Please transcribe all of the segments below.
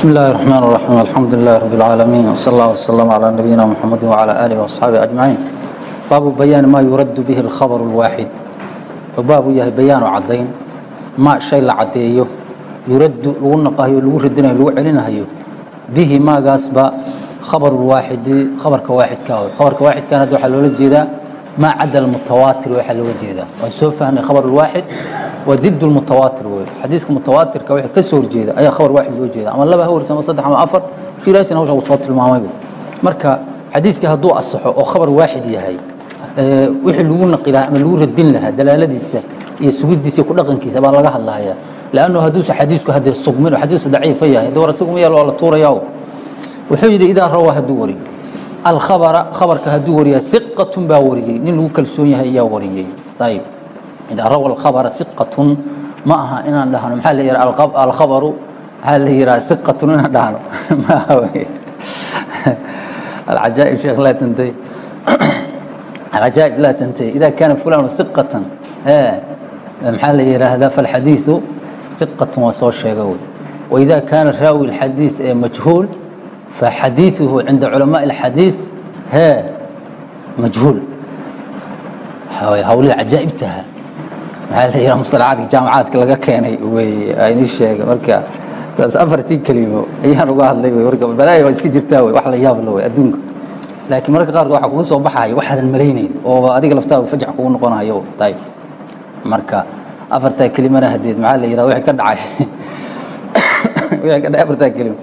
بسم الله الرحمن الرحيم الحمد لله رب العالمين وصلى الله وسلم على نبينا محمد وعلى آله وأصحابه أجمعين باب بيان ما يرد به الخبر الواحد وباب yahay بيان cadayn ma شhay la cadeeyo yuradu lagu naqahayo lagu radinayo lagu celinahayo bihi maagaasba khabar waaxidi khabarka waaxidka ah khabarka waaxidkan hadda waxaa loola jeedaa maa cada almutawaatir waxaa looga jeedaa waan waa did mutawaatir wey. Xadiiska mutawaatirka wixii ka horjeeda ayaa khabar waaxid loo jeeda. Ama laba ha warsan ama saddex ama afar shiraasina hawsha uu soo tilmaamay marka xadiiska hadduu asaxo oo khabar waaxid yahay wixii lagu naqilaa ama lagu radin lahaa dalaaladiisa iyo sugidiisa ku dhaqankiisa baa laga hadlahayaa lannu hadduusa xadiisku haddee sugmin xadiisu daciifa yahay dee war isagu ma yaal waa la tuurayaa wuxuu yidhi idaa rawaa hadduu wariyo alkhabara khabarka hadduu wariyaa iqatun baa wariyey. Nin lagu kalsoon yahay ayaa wariyey. Ayib idaa rawa alkhabara iqatun ma aha inaan dhahno maxaa la yidhaha alkhabaru maxaa la yidhaha iqatun inaan dhahno maaha wey alcajaa'ib sheekh laa tantay alcajaa'ib laa tantay idaa kaana fulanu iqatan maxaa la yidhaahdaa falxadiiثu iqatun waa soo sheega wey وإذا كان راوي الحديث مجهول فحديثه عند علماء الحديث ها مجهول hawlihii cajaa'ibtaha maxaa la yidhaha musalacaadka jaamacaadka laga keenay wey aynii sheega marka taas afartii kelimo ayaan uga hadlay wey marka balaaya waa iska jirtaa wey wax la yaab la wey adduunka. Laakiin marka qaarkood waxaa kugu soo baxaya waxaadan malaynayn oo adiga laftaaga fajac kugu noqonayo dayib marka afartaa kelimana hadeed maxaa la yidhaha wixii ka dhacay. Wixii ka dhacay afartaa kelimo.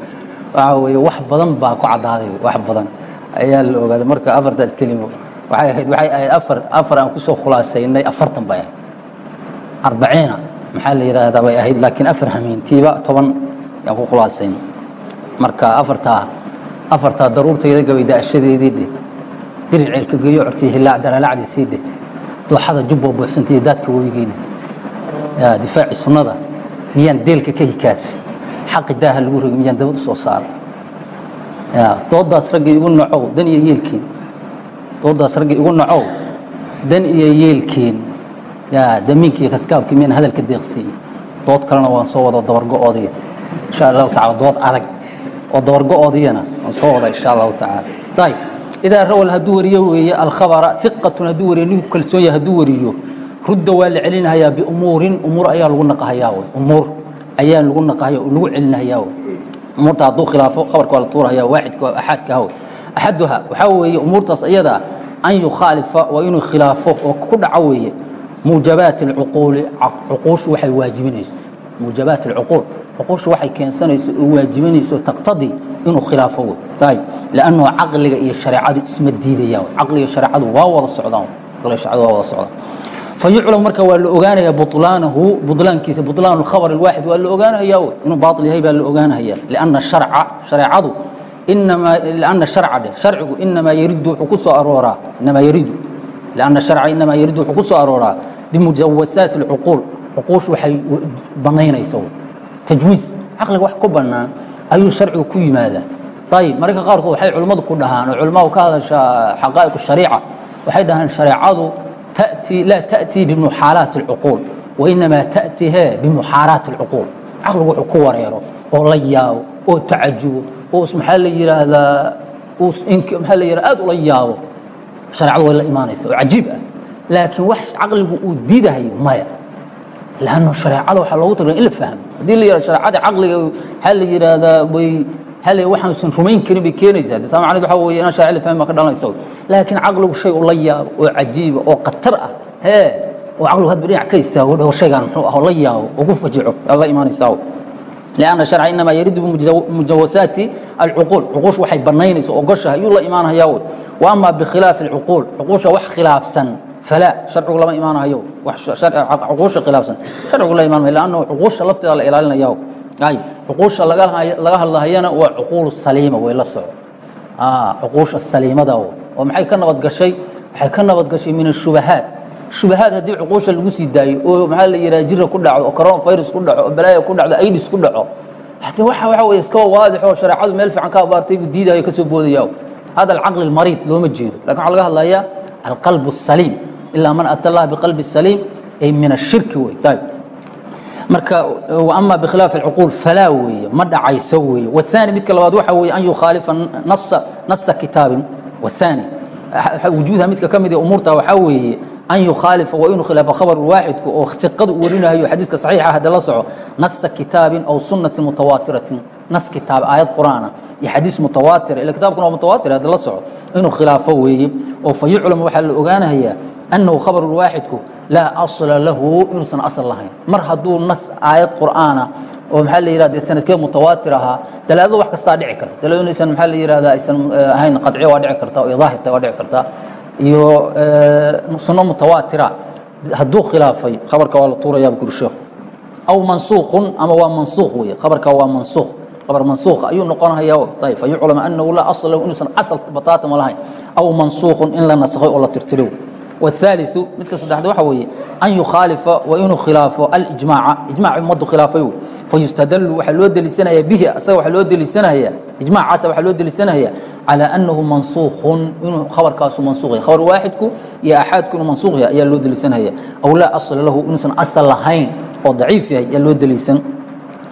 Waxaa weeye wax badan baa ku caddaaday wax badan. Ayaa la ogaaday marka afartaas kelimo waxay ahayd waxay ahayd afar afar aan ku soo khulaasaynay afartan bay ahayd arbaciina maxaa la yidhaahdaa bay ahayd laakiin afar hamiintiiba toban yaan ku khulaasaynay marka afartaa afartaa daruurtayda gabay daashadeedii dheh dirir ceelka geeyo cortii hilaac daraalacdiisii dheh dooxada jubboo buuxsantiiyo daadka webigiina difaaci sunnada miyaan deelka ka hikaasay xaqi daaha lagu rogi miyaan dabad u soo saaray doodaas ragga igu nacow dan iyo yeelkiin doodaas ragga igu nacow dan iyo yeelkiin damiinkiiyo kaskaabkii miyaan hadalka deeqsiiyey dood kalena waan soo wado dabargo-oodiya insha allahu tacala dood adag oo dabargo-oodiyana waan soo wada insha allahu tacaala. Ayib idaa rawal hadduu wariyo weeye alkhabara iqatun hadduu wariyo ninku kalsoon yahay hadduu wariyo rudda waa la celinahayaa biumuurin umuur ayaa lagu naqahayaa wey umuur ayaa lagu naqahaya oo lagu celinahayaa wey umuurta hadduu khilaafo khabarka waa la tuurahaya waaxidka waa axaadka hawe axaduha waxaa weeye umuurtaas ayadaa an yukhaalifa waa inuu khilaafo oo ku dhaco weeye muujabaat alcuquuli cuquushu waxay waajibinayso. Muujabaat alcuquul cuquushu waxay keensanayso oo waajibinayso taqtadii inuu khilaafo wey ayib liannahu caqliga iyo shareecadu isma diidayaan caqliga shareecadu waa wada socdaan caqliga shareecadu waa wada socdaan. Fayuclam marka waa la ogaanaya bulaanahu bulaankiisa bulaan khabr اwaaxid waa la ogaanaya inuu baail yahay baa la ogaanaya lana harca hareecadu ana harca dhe harcigu inamaa yaridu wuxuu ku soo arooraa. Inamaa yaridu lana harca inamaa yaridu wuxuu ku soo arooraa bimujawasaat اlcuquul cuquushu waxay banaynaysa tajwiiz caqliga wax ku banaan ayuu sharcigu ku yimaadaa ayib mararka qaarkood waxay culimmadu ku dhahaan oo culimmadu ka hadasha xaqaa'iq shariica waxay dhahaan shareecadu تأتي لا تأتي بمحاaلاaت العقuuل وإنما تأتي he بمحاaلاaت العقuuل cqلgu wuxuu ku wareero oo la yaabo oo tacajubo oo maxaa la yidhaahdaa maa la yidha aad ula yaabo شhareecadu way la imaanaysa oo cajiib ah laakiin wax caqligu uu diidahayo maya لأnno شhareecada waxaa loogu talga in la fahmo haddii la yihah شhareecada caqliga maxaa la yidhaahdaa way hal waxaanusan rumayn karin bay keenaysaa de taa macned waxa wey inaan shaacir la fahmi baa ka dhalanaysa laakiin caqligu shay ula yaabo oo cajiiba oo khatar ah hee oo caqligu hadba dhinac ka istaago dhaho shaygaan muxuu ah oo la yaabo oo ku fajico aa la imaanaysaa لأن الشharca inamaa yaridu bimujawasaati alcuquul cuquusha waxay banaynaysa ogoshaha ayuu la imaanahayaa wey وama bikhilaafi الcuquul cuquusha wax khilaafsan alaa harcigu lama imaanahayo cuquusha khilaafsan harcigu la imaanmayo lannahu cuquusha lafteeda la ilaalinaya ay cuquusha laga hadlahayana waa cuquulu saliima way la soco cuquusha saliimada oo maxay ka nabadgashay waxay ka nabadgashay min ashubahaad shubahaad haddii cuquusha lagu sii daayo oo maxaa la yidhaha jira ku dhaco oo corona virus ku dhaco oo balaaya ku dhacdo aidis ku dhaco hade waxa waxa wey iskaba waadix oo shareecadu meel fiican ka abaartay buu diidayo ka soo boodaya hada alcaqli almariid looma jeedo laakiin waxaa laga hadlayaa alqalb asaliim ilaa man ata اllaha biqalbi saliim ay min ashirki wey ayb marka ama bkhilaafi اcuquul falaa weeye ma dhacayso weeye waani midka labaad waxa weeye an yukhaalifa nasa kitaabin waani wujuudha midka ka mid ee umuurta waxaa weeye an yukhaalifa waa inuu khilaafa khabar waaxidku oo tiqadu u warinayo xadiiska saxiixa hadda la soco nasa kitaabin aw sunati mutawaatiratin nas kitaab aayad qur'aana iyo xadiis mutawaatir ila kitaabkuna waa mutawaatir hadda la soco inuu khilaafo weeye oo fa waxaa la ogaanayaa annahu khabar waaxidku laa asla lahu inuusan asal lahayn mar hadduu nas aayad qur'aana oo maxaa la yihahda sanadkeed mutawaatir ahaa dalaadada wax kastaa dhici karta dalaado inaysan maxaa la yihahda aysan ahayn qadciya waa dhici karta oo daahirta waa dhici karta iyo sunno mutawaatira hadduu khilaafay khabarka waa la tuurayaa bukuri sheekhu aw mansuuqun ama waa mansuuq weeye khabarka waa mansuuq khabar mansuuq ayuu noqonaya ayb fayuclama annahu laa asla lahu inuusan asal bataatama lahayn aw mansuuqun in la nasakhay oo la tirtiro والثالث midka saddexaad waxa weeye an yukhaalifa waa inuu khilaafo alijmaaca ijmac ummaddu khilaafay wey fayustadlu waxaa loo deliisanaya bihi asaga waxaa loo deliisanaya ijmacaasa waxaa loo deliisanaya calى annahu mansuukhun inuu khabarkaasu mansuuq yahay khabar waaxidku iyo axaadku inuu mansuuq yahay ayaa loo deliisanaya aw laa asla lahu inuusan asal lahayn oo daciif yahay ayaa loo deliisan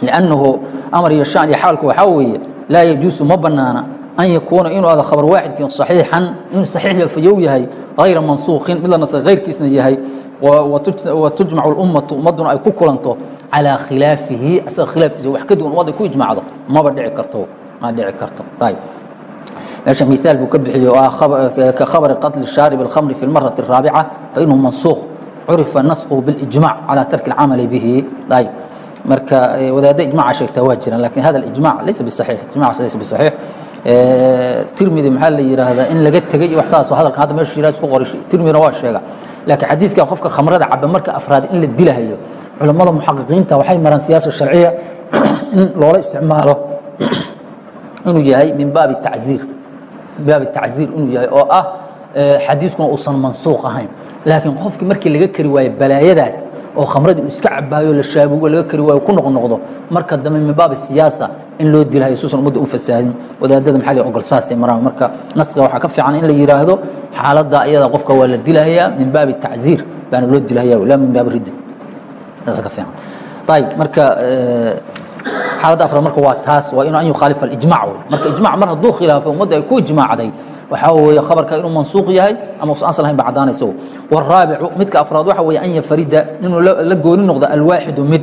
liannahu amar iyo shan iyo xaalku waxaa weeye laa yajuusu ma banaana an yakuuna inuu ada khabar waaxidki صaxiixan inuu saxiix fayow yahay hayra mansuuqin mid la nasay hayrkiisna yahay watujmacu اlummatu ummadduna ay ku kulanto calىa khilaafihi asaga khilaafkiisa wax ka duwan ummadda ku ijmacdo maba dhici karto ma dhici karto ayb meesha miaal buu ka bixiyey oo ah ka khabari qatli shaarib اlkhamri fi اlmarati الraabica fainahu mansuuq curifa nasquhu biاlijmac calى tarki اlcamali bihi ayb marka wadaadda ijmaca sheegtaa waa jiraan lakin hada ijmac laysa bisaxiix ijmacaas laysa bisaxiix tirmidi maxaa la yidhaahdaa in laga tegey iyo wax saas hadalkan hadda meesha shiraas ku qoray tirmidina waa sheega. Laakiin xadiiskan qofka khamrada caba marka afraad in la dilahayo culammada muxaqiqiinta waxay maraan siyaasa sharciya in loola isticmaalo inuu yahay min baabi tacziir. Baabi tacziir inuu yahay oo ah xadiiskuna uusan mansuuq ahayn. Laakiin qofkii markii laga kari waayo balaayadaas oo khamradii uu iska cabaayo la shaabugo laga kari waayo ku noqnoqdo marka dambe min baabi siyaasa in loo dilahayo suusan ummadda u fasaadin. Wadaadada maxaa la ogol saasay maraan. Marka naskiga waxaa ka fiican in la yidhaahdo xaaladda iyada qofka waa la dilahayaa min baabi tacziir baana loo dilahaya laa min baabi ridda saasa ka fiican. Ayib marka xaaladda afraad marka waa taas waa inu an yukhaalifa alijmac wey. Marka ijmac mar hadduu khilaafay ummadda ay ku ijmaacday waxaa weeye khabarka inuu mansuuq yahay ama usan asal ahayn ba caddaanaysa waraabicu midka afraad waxa weeye an yafarida inuu la gooni noqdo alwaaxidu mid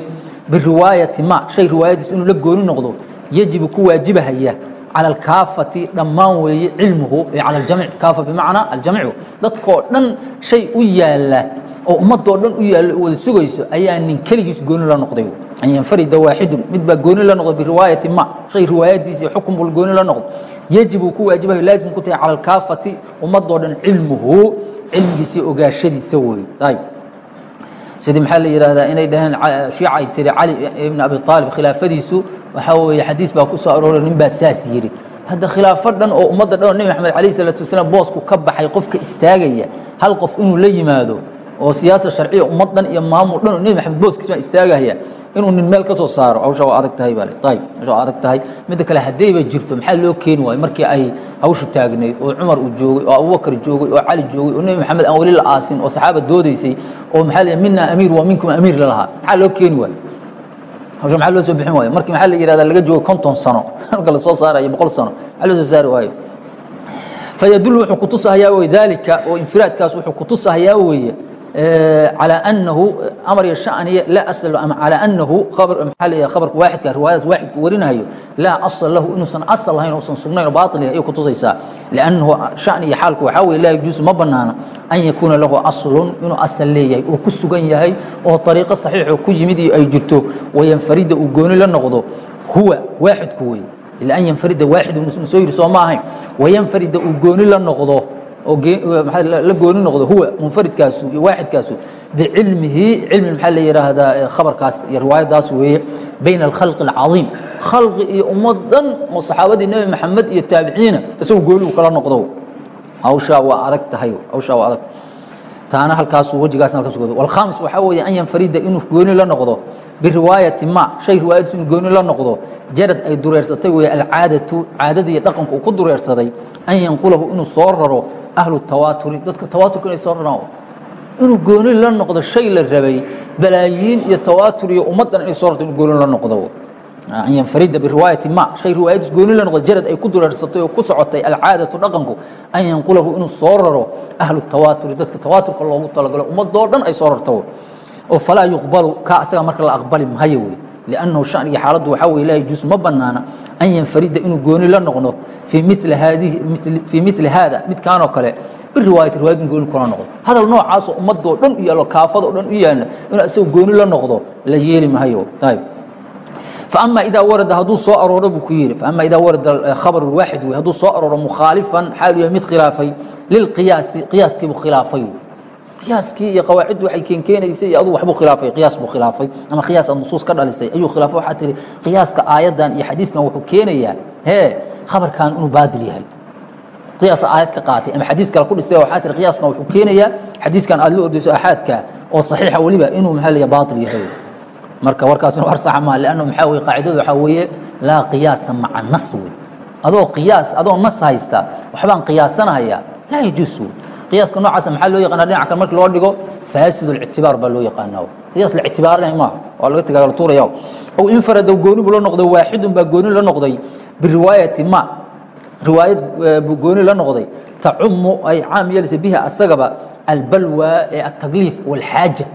biriwaayati ma shay riwaayadiis inuu la gooni noqdo yajibu ku waajibahaya calى اkaafati dhammaan weeye cilmuhu calى اjamc kaafa bimacnaa aljamcu dadkoo dhan shay u yaala oo ummadoo dhan u yaalo wada sugayso ayaa nin keligiis gooni la noqday an yanfarida waaxidun mid baa gooni la noqday biriwaayati ma shay riwaayadiisa xukun buu gooni la noqdo yajibu ku waajibayo laazim ku tahay calى اkaafati ummadoo dhan cilmuhu cilmigiisa ogaashadiisa wey ayb sidii maxaa la yidhahdaa inay dhaheen shiica ay tiri cali ibn abi aalib khilaafadiisu waxaa weeye xadiis baa ku soo arooray nin baa saas yidhi hadda khilaafo dhan oo ummadda dhan oo nebi maxamed alayh salaatu wasalaam boosku ka baxay qofka istaagaya hal qof inuu la yimaado oo siyaasa sharciya ummad dhan iyo maamul dhan oo nebi maxamed booskiis baa istaagaya inuu nin meel ka soo saaro. Hawsha waa adag tahay baa le ayib hawsha waa adag tahay. Midda kale haddayba jirto maxaa loo keeni waayo markii ay hawshu taagnayd oo cumar uu joogay oo abubakar joogay oo cali joogay oo nebi maxamed aan weli la aasin oo saxaaba doodaysay oo maxaa la mina amiir waa minkum amiir lalahaa maxaa loo keeni waayo hawsha maxaa loo soo bixin waayo markii maxaa la yihahda laga joogo konton sano marka la soo saarayo boqol sano maxaa loo soo saari waayo fayadul wuxuu kutusahayaa wey dalika oo infiraadkaas wuxuu kutusahayaa weeye على أنه أمر يشأني لا أصل أما على أنه خبر محل خبر واحد كروايات واحد ورينا هيو لا أصل له إنه سن أصل هين وسن سنين باطل هي كتوزيسا لأنه شأني حالك وحاول لا يجوز ما بنانا أن يكون له أصل إنه أصل ليه وكسجن يهي أو طريقة صحيحة وكل مدي أي جرته وينفرد وجون للنقض هو واحد كوي إلا أن ينفرد واحد مسوير صوماهين وينفرد وجون للنقض oo la gooni noqdo huwa munfaridkaasu iyo waaxidkaasu bicilmihi cilmi maxaa la yidhaahdaa khabarkaas iyo riwaayadaas weeye bayna alkhalqi alcadiim. Khalqi iyo ummad dhan oo saxaabadii nebi maxamed iyo taabiciina isagu gooni uu kala noqdo. Hawshaa waa adag tahay hawshaa waa adag. Taana halkaasu wejigaasna halkaas godo walkhaamis waxaa weeye an yanfarida inuu gooni la noqdo biriwaayati ma shay riwaayadiisu inuu gooni la noqdo jarad ay dureersatay weeye alcaadatu caadadii dhaqanku uu ku dureersaday an yanqulahu inuu soo raro ahlu tawaaturi dadka tawaaturka inay soo raraan inuu gooni la noqdo shay la rabay balaayiin iyo tawaatur iyo ummaddan inay soo rarto inuu gooni la noqdo. Ah, an yanfarida biriwaayati ma shay riwaayadiis gooni la noqdo jarad ay ku dureersatay oo ku socotay alcaadatu dhaqanku an yanqulahu inuu soo raro ahlu tawaaturi dadka tawaaturka loogu talagalo ummadoo dhan ay soo rarto. Oo falaa yuqbalu kaa asaga marka la aqbali mahayo wey. Liannahu shan xaaladdu waxaa wey laa yajuus ma bannaana an yanfarida inuu gooni la noqdo fii mili haada midkaanoo kale biriwaayati riwaayadin gooni kula noqdo hadal noocaasoo ummadoo dhan u yaalo kaafado dhan u yaalla inuu isagu gooni la noqdo la yeeli mahayo ayb ama idaa warada hadduu soo arooro buu ku yidhi ama idaa warada khabar waaxid wey hadduu soo arooro mukhaalifan xaalu yahay mid khilaafay lilqiyaasi qiyaaskiibuu khilaafay qiyaaskii iyo qawaaciddu waxay keenkeenaysay iyo aduu waxbuu khilaafay qiyaas buu khilaafay. Ama qiyaas aad nusuus ka dhalisay ayuu khilaafay. Waxaa tihi qiyaaska aayaddan iyo xadiiskan wuxuu keenayaa hee khabarkan inuu baadil yahay. Qiyaasa aayad ka qaatay ama xadiis kale ku dhistay waxaa tihi qiyaaskan wuxuu keenayaa xadiiskan aad la ordayso axaadka oo saxiixa weliba inuu maxaa laya baatil yahay. Marka warkaasuna war saxa maa lanno maxaa weye qaacidadu waxaa weeye laa qiyaasa maca nas wey adoo qiyaas adoo nas haysta waxbaan qiyaasanahaya laa yajuus wey qiyaaska noocaasa maxaa loo yaqaana dhinaca kale marki loo dhigo faasid اlictibaar baa loo yaqaanaa qiyaas la ictibaarinay maaha waa laga tegaa la tuuraya aw infarada gooni buu la noqday waaxidun baa gooni la noqday biriwaayati ma riwaayad buu gooni la noqday tacumu ay caam yeelaysa biha asagaba albalwa ee الtagliif wاlxaaja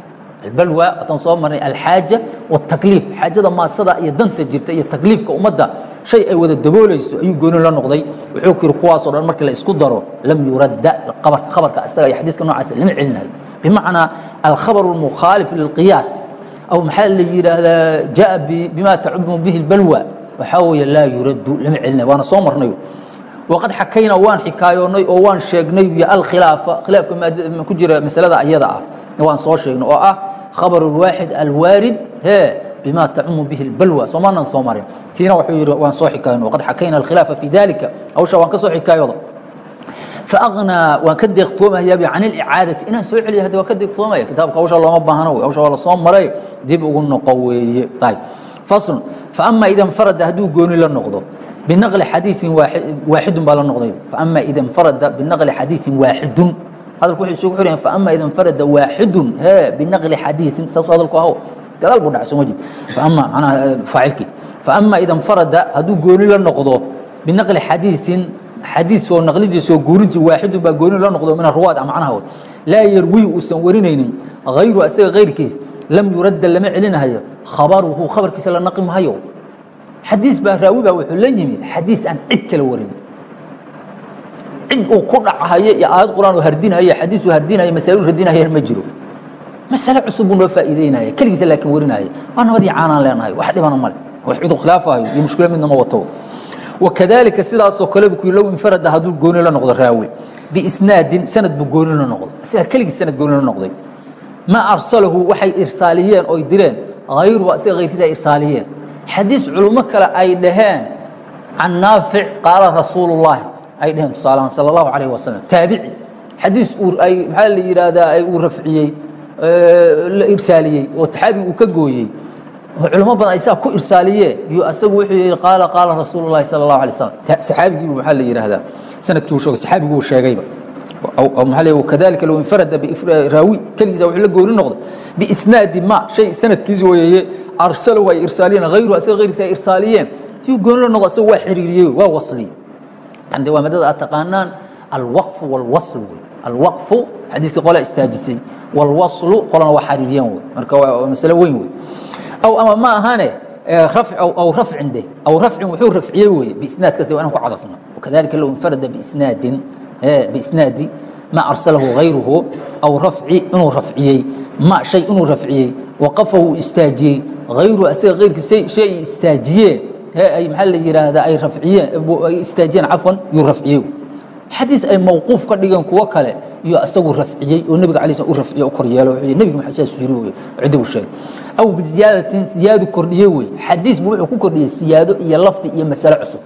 albalwa wataan soo marnay alxaaja watakliif xaajada maasada iyo danta jirta iyo takliifka ummadda shay ay wada daboolayso ayuu gooni la noqday wuxuu ku yidhi kuwaasoo dhan markii la isku daro lam yuradda khabarka asaga iyo xadiiska noocaasa lama celinayo bimacnaa alkhabaru almukhaalif lilqiyaas aw maxaa la yidhaahdaa jaa bima tacumu bihi albalwa waxaa weeye laa yuraddu lama celinayo waana soo marnayo waqad xakaynaa waan xikaayoonnay oo waan sheegnay iyo alkhilaafa khilaafka ku jira masalada ayada ah waan soo sheegnay oo ah khabar اlwaaxid alwaarid he bima tacumu bihi اlbalwa soomaanan soo marin tiina wuxuu yihi waan soo xikaayon waqad xakayna alkhilaafa fi dalika hawsha waan ka soo xikaayooda faaqnaa waan ka deeqtoomayaab can اlicaadati inaan soo celiya hadda waan ka deeqtoomaya kitaabka hawsha looma baahano wey hawsha waa lasoo maray dib ugu noqo weeye ayb fasl faama ida nfarada hadduu gooni la noqdo binaqli xadiiثin waaxidun baa la noqday faama ida nfarada binaqli xadiiثin waaxidun hadalku wuxuu isugu xiraya faama ida nfarada waaxidun he binaqli xadiiثin saasuu hadalku aho gadaal buu dhacay soo ma jid. Faama manaa faacilkii. Faama ida nfarada hadduu gooni la noqdo binaqli xadiiثin xadiis oo naqlidiisa oo guurintii waaxidun baa gooni la noqdo min aruwaad macnaha wey laa yarwi uusan warinaynin hayru asaga kayrkiis lam yuradda lama celinahayo khabaruhu khabarkiisa la naqi mahayo xadiis baa raawi baa wuxuu la yimid xadiis aan cid kala warin cid uu ku dhacahayo iyo aayad quraan uu hardinahayo xadiis uu hardinahayo masaa'il radinahayana ma jiro. Masale cusub buu noo faa'iideynaya keligiisa laakiin warinaya waa nabadii caanaan leenahay wax dhibana male wax cid u khilaafahayo iyo mushkilo midna ma wato. Wakadalika sidaasoo kale bu low infarada hadduu gooni la noqdo raawi biisnaadin sanad buu gooni la noqday. Isaga keligii sanad gooni la noqday. Ma arsalahu waxay irsaaliyeen oy direen hayruhu asiga hayrkiisa ay irsaaliyeen. Xadiis culummo kale ay dhaheen can naafic qaala rasuulu llaahi ay dhaheen tusaalahaan sala allahu calayh wasalam taabici. Xadiis uu ay maxaa la yidhaahdaa ay uu rafciyey la irsaaliyey oo saxaabiga uu ka gooyey. Culamo badan ay saa ku irsaaliyeen. Iyo asagu wuxuu yihi qaala qaala rasuulu llahi sala allahu alay slam saxaabigiibu maxaa la yidhaahdaa sannadkii uu sheegay saxaabigu uu sheegayba kadalika low infarada raawi keligiisa wuxuu la gooni noqday. Biisnaadi ma shay sanadkiisi weeye arsalahu ay irsaaliyeen hayru asaga hayrkiisa ay irsaaliyeen. Yuu gooni la noqdo asaga waa xiriiriyey waa wasliyey tan de waa madada aad taqaanaan alwaqfu walwaslu. Wey alwaqfu xadiiska qola istaajisay. Walwaslu qolana waa xariiriyeen wey marka waa masale weyn wey aw ama ma ahane aw rafcin de. Aw rafcin wuxuu rafciyey weye biisnaad kas de waa inaan ku cadafno. Wakadalika low infarada biisnaadin biisnaadi ma arsalahu hayruhu aw rafci inuu rafciyey ma shay inuu rafciyey waqafahu istaajiyey. Hayruhu asaga hayrkiis shay ay istaajiyeen ay maxaa la yidhaahdaa ay rafciyeen istaajiyeen cafwan yuu rafciyey xadiis ay mawquuf ka dhigeen kuwo kale iyo isagu rafciyey oo nebiga alay slam u rafciye u kor yeelo wuxuu nebiga maxaa saas yiri wey cidda uu sheegay. Aw biziyaadatin siyaadu kordhiye wey. Xadiis buu wuxuu ku kordhiyey siyaado iyo lafdi iyo masale cusub.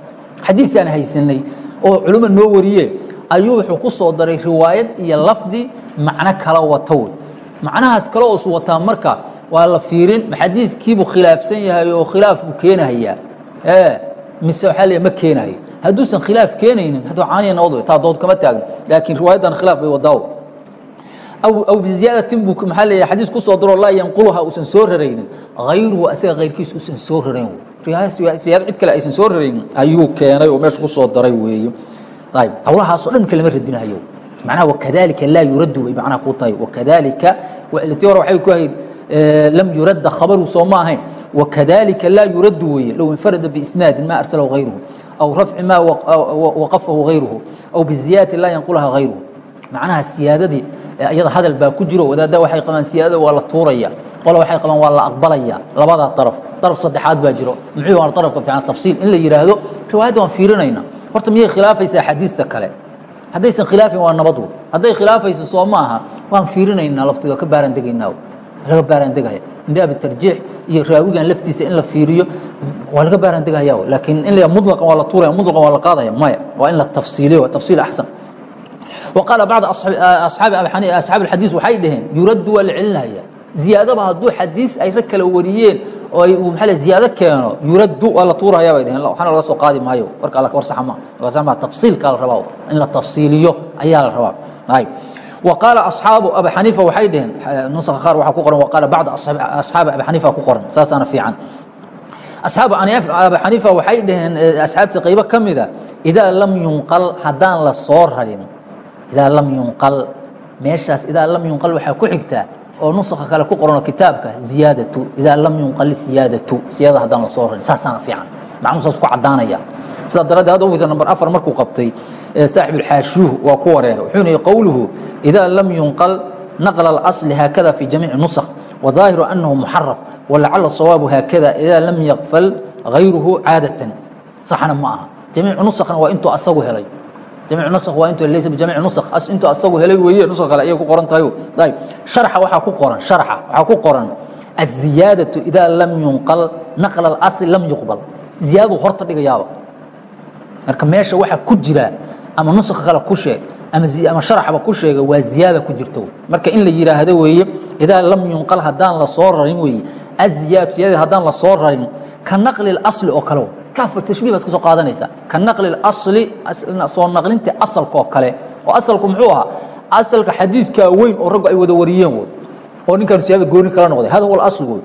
Xadiisaan haysanay oo culimo noo wariyee ayuu wuxuu ku soo daray riwaayad iyo lafdi macno kala wato wey. Macnahaas kale oosu wataa marka waa la fiirin xadiiskiibuu khilaafsan yahay oo khilaaf buu keenahayaa mise waxaa le ma keenahayo hadduusan khilaaf keenaynin hadduu caaniya wey taa dood kama taagno laakiin riwaayaddan khilaaf bay wadaawo aw biziyaadatin buu maxaa leeyahay xadiis ku soo diro laa yanquluha uusan soo raraynin. Hayruhu asaga kayrkiis uusan soo rarayn siyaado cid kale aysan soo raraynin. Ayuu keenay oo meesha ku soo daray weeye ayb hawlahaasoo dhan kalama radinahayo macnaha wakadalika laa yuraddu bay macnaha ku tahay. Wakadalika tii hore waxay ku ahayd lam yuradda khabaru soo ma ahayn weeye low infarada biisnaadin ma arsalahu hayruhu aw rafci maa waqafahu hayruhu aw biziyaadati laa yanqulaha hayruhu macnaha siyaadadii iyada hadal baa ku jiro wadaadda waxay qabaan siyaadada waa la tuuraya qola waxay qabaan waa la aqbalaya labadaa daraf daraf saddexaad baa jiro muxuu waa darafka fiican tafsiil in la yidhaahdo riwaayadda waan fiirinayna horta miyay khilaafaysaa xadiista kale haddaysan khilaafin waa nabadwo hadday khilaafayso soo ma aha waan fiirinaynaa lafteeda ka baaraan degaynaa laga baaraan degaya min baabi tarjiix iyo raawigan laftiisa in la fiiriyo waa laga baaraan degaya laakiin in la mutlaqan waa la tuuraya mutlaqan waa la qaadaya maya waa in la tafsiiliyo tafsiil axsan وqاaل bعض أصحاaب الxadيiث waxay dhaheen yuraddu waa la celinaya ziyaadaba hadduu xadiiث ay rag kala wariyeen oo maa ziyaado keeno yuraddu waa la tuuraya bay dhaheen waxna laga soo qaadi maayo warka all war sax ma sax ma tafsiilkaa la rabaa in la tafsiiliyo ayaa la rabaa ayb وqاaل أصحaabu أبي xaniifa waxay dhaheen nuska qaar waxaa ku qoran وqاaل bعض أصحaabi أبي xaniifa ku qoran saasaana fiican asxaabu abi xaniifa waxay dhaheen asxaabtii qaybo ka mida idaa lam yunqal haddaan la soo rarin idaa lam yunqal meeshaas idaa lam yunqal waxaa ku xigtaa oo nuska kale ku qoranoo kitaabka ziyaadatu idaa lam yunqal siyaadatu siyaadada haddaan la soo rarin saasaana fiican dhamusaas ku caddaanaya. Sidaa daraaddeed had fiirta number afar markuu qabtay saaxibulxaashuuh waa ku wareeray wuxuuna yihi qowluhu idaa lam yunqal naqla اlasli haakada fi jamiici nusakh wadaahiru anahu muxaraf walacala sawaabu haakada idaa lam yaqfal hayruhu caadatan. Saxna ma aha. Jamiicu nusakhna waa intuu asagu helay. Intuu asagu helay weeye nus kale ayay ku qoran tahay ayb sharxa waxaa ku qoran sharxa waxaa ku qoran aziyaadatu idaa lam yunqal naqla اlasli lam yuqbal ziyaadadu horta dhigayaaba marka meesha waxaa ku jira ama nuskha kale ku sheeg ama sharaxba ku sheega waa ziyaada ku jirto marka in la yidhaahdo weeye idaa lam yunqal haddaan la soo rarin weeye aziyaadatu ziyadada haddaan la soo rarin ka naqli اlasli oo kale kaafir tashbiih baad ka soo qaadanaysaa ka naqli اlasli soo naqlinta asalka oo kale oo asalku muxuu ahaa asalka xadiiskaa weyn oo raggu ay wada wariyeen wood oo ninkaan siyaada gooni kala noqday hada huwa اlasl wood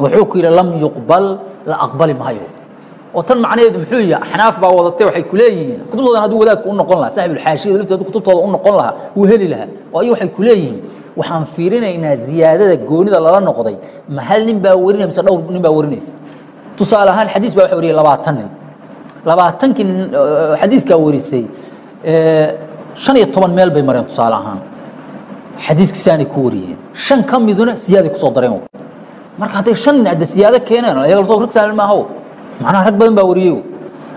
wuxuu ku yidhi lam yuqbal la aqbali maayo oo tan macnaheedu muxuu yahay axnaaf baa wadatay waxay ku leeyihiin. Kutubtoodan hadduu wadaadku u noqon lahaa saaxib alxaashiyada laftooda kutubtooda u noqon lahaa wuu heli lahaa. Oo ayagu waxay ku leeyihiin waxaan fiirinaynaa ziyaadada goonida lala noqday ma hal nin baa warinaya mise dhowr nin baa warinaysa? Tusaale ahaan xadiis baa waxa wariyay labaatan nin. Labaatankii nin xadiiskaa warisay shan iyo toban meel bay mareen tusaale ahaan. Xadiiskiisaanay ku wariyeen. Shan ka miduna siyaaday ku soo dareen. Marka hadday shan nin hadda siyaado keeneen ayaga macnaha rag badan baa wariyey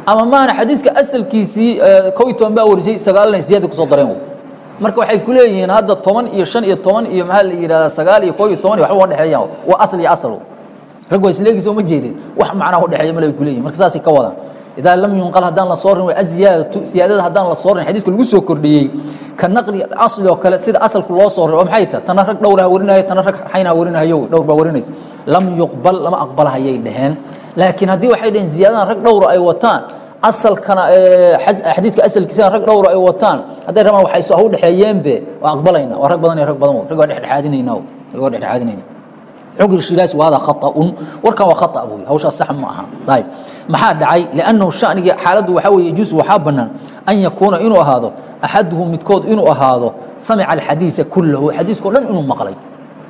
ama maana xadiiska asalkiisii iyo toban baa warisay sagaalna siyaada ku soo dareen marka waxay ku leeyihiin hadda toban iyo shan iyo toban iyo maxaa la yidhahdaa sagaal iyo kow iyo toban iyo waxba udhexeeyaan waa asal iyo asal rag waa isleegiisa uma jeedin. Wax macnaha udhexeeya male ay ku leeyihiin marka saasay ka wadaan idaa lam yunqal haddaan la soo rin way aziyaadatu siyaadada haddaan la soo rin xadiiska lagu soo kordhiyey ka naqli asli oo kale sida asalku loo soo rin oo maxay tahay? Tana rag dhowraha warinayo tana rag xaynaha warinayo dhowr baa warinaysa. Lam yuqbal lama aqbalahayay dhaheen laakiin haddii waxay dhaheen ziyaadadan rag dhowra ay wataan asalkana xadiidka asalkiisana rag dhowra ay wataan hadday rabaan waxay so ha u waa aqbalayna waa rag badan iyo rag badan rag waa dhexdhexaadinayna rag waa dhexdhexaadinayna. Xugr shiilaas waa hada khata'un warkan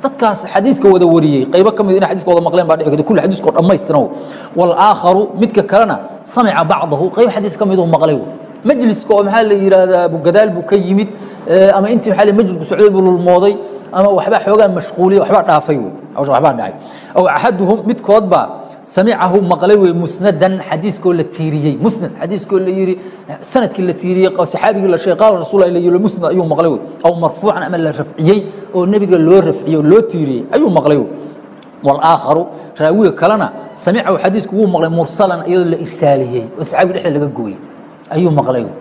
dadkaas xadiiska wada wariyey qaybo ka mid ina xadiiska wada maqleen baa dhici karta kulli xadiiska oo dhammaystiran walaakharu midka kalena samica bacdahu qayb xadiis ka miduu maqlay majliska oo maxaa la yidhaahdaa gadaal buu ka yimid ama intii maxaa la majlisku socday buu lulmooday ama waxbaa xoogaa mashquuliya waxbaa dhaafay waxbaa dhacay aw axaduhum midkoodbaa samicahu maqlay wey musnadan xadiiskoo la tiiriyey musnad xadiiskoo la yidhi sannadkii la tiiriyey saxaabigii la sheegay qaala rasuul la yidhi musnad ayuu maqlay wey aw marfuucan ama la rafciyey oo nebiga loo rafciyey oo loo tiiriyey ayuu maqlay wey walaakharu raawiga kalena samicahu xadiisku wuu maqlay mursalan iyadoo la irsaaliyey oo saxaabiga dhexda laga gooyey ayuu maqlay wey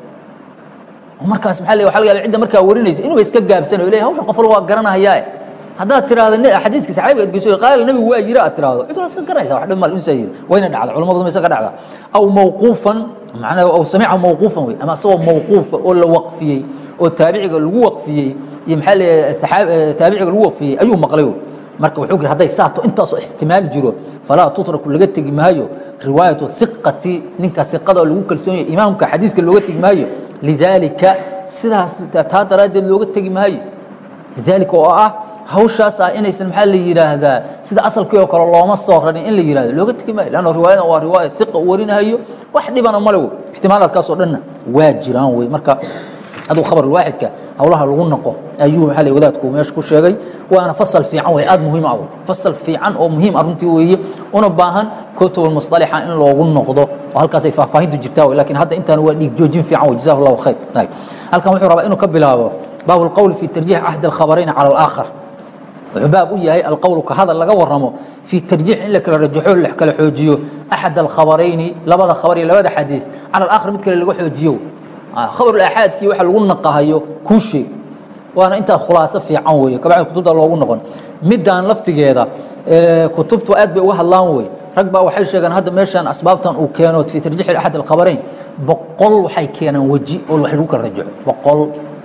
markaas maa l waa laga cidda markaa warinaysa inuuba iska gaabsanayo le hawshan qof waa garanahayaae haddaad tiraahdo xadiiska saxaabiga ad geyso qaala nebigu waa yiri aad tiraahdo. Cid waa iska garanaysa wax dhan mal unsaa yiri wayna dhacda culamadu ma iska dhacda. Aw mawquufan macnaha aw samica mawquufan wey. Ama asagoo mawquufa oo la waqfiyey oo taabiciga lagu waqfiyey iyo maxaa leeyahay saxaab taabiciga lagu waqfiyey ayuu maqlay marka wuxuu yiri hadday saato intaasoo ixtimaal jiro falaa tutraku laga tegi maayo. Riwaayatu hiqati ninka hiqada oo lagu kalsoon yahay imaamka xadiiska looga tegi maayo. Lidaalika sidaas taa daraaddeed looga tegi maayo. Lidaalika oo ah hawshaas ah inaysan maxaa la yidhaahdaa sida asalkii oo kale looma soo rarin in la yihahdo looga tegi maayo lanno riwaayadan waa riwaaya hiqa u warinahayo wax dhibana male wey ixtimaalaadkaasoo dhanna waa jiraan wey. Marka aduu khabar waaxidka hawlaha lagu noqo ayuu maxaa la wadaadku meesha ku sheegay waana fasal fiican wey aad muhiim ah wey. Fasal fiican oo muhiim arrintii weeye una baahan kutub almusطalixa in loogu noqdo. Oo halkaasay faahfaahintu jirtaa wey laakiin hadda intaan waa dhiig joojin fiican wey. Jazahu allahu khayr halkan wuxuu rabaa inuu ka bilaabo baabu اlqowl fi tarjiix axdi alkhabarayni cala alaakhar wuxuu baab u yahay alqowlu hadal laga waramo fii tarjiix in la kala rajaxo la kala xoojiyo. Axad alkhabarayni labada khabar iyo labada xadiis cala alaakhar mid kale laga xoojiyo. Khabarulaxaadkii waxa lagu naqahayo kuu sheeg waana intaa khulaaso fiican weeye kabacdi kutubta loogu noqon. Middan laftigeeda kutubtu aad bay uga hadlaan wey rag baa waxay sheegeen hadda meeshan asbaabtan uu keeno fii tarjiix axad alkhabarayn. Boqol waxay keenaan weji oo wax lagu kala rajaxo. Boqol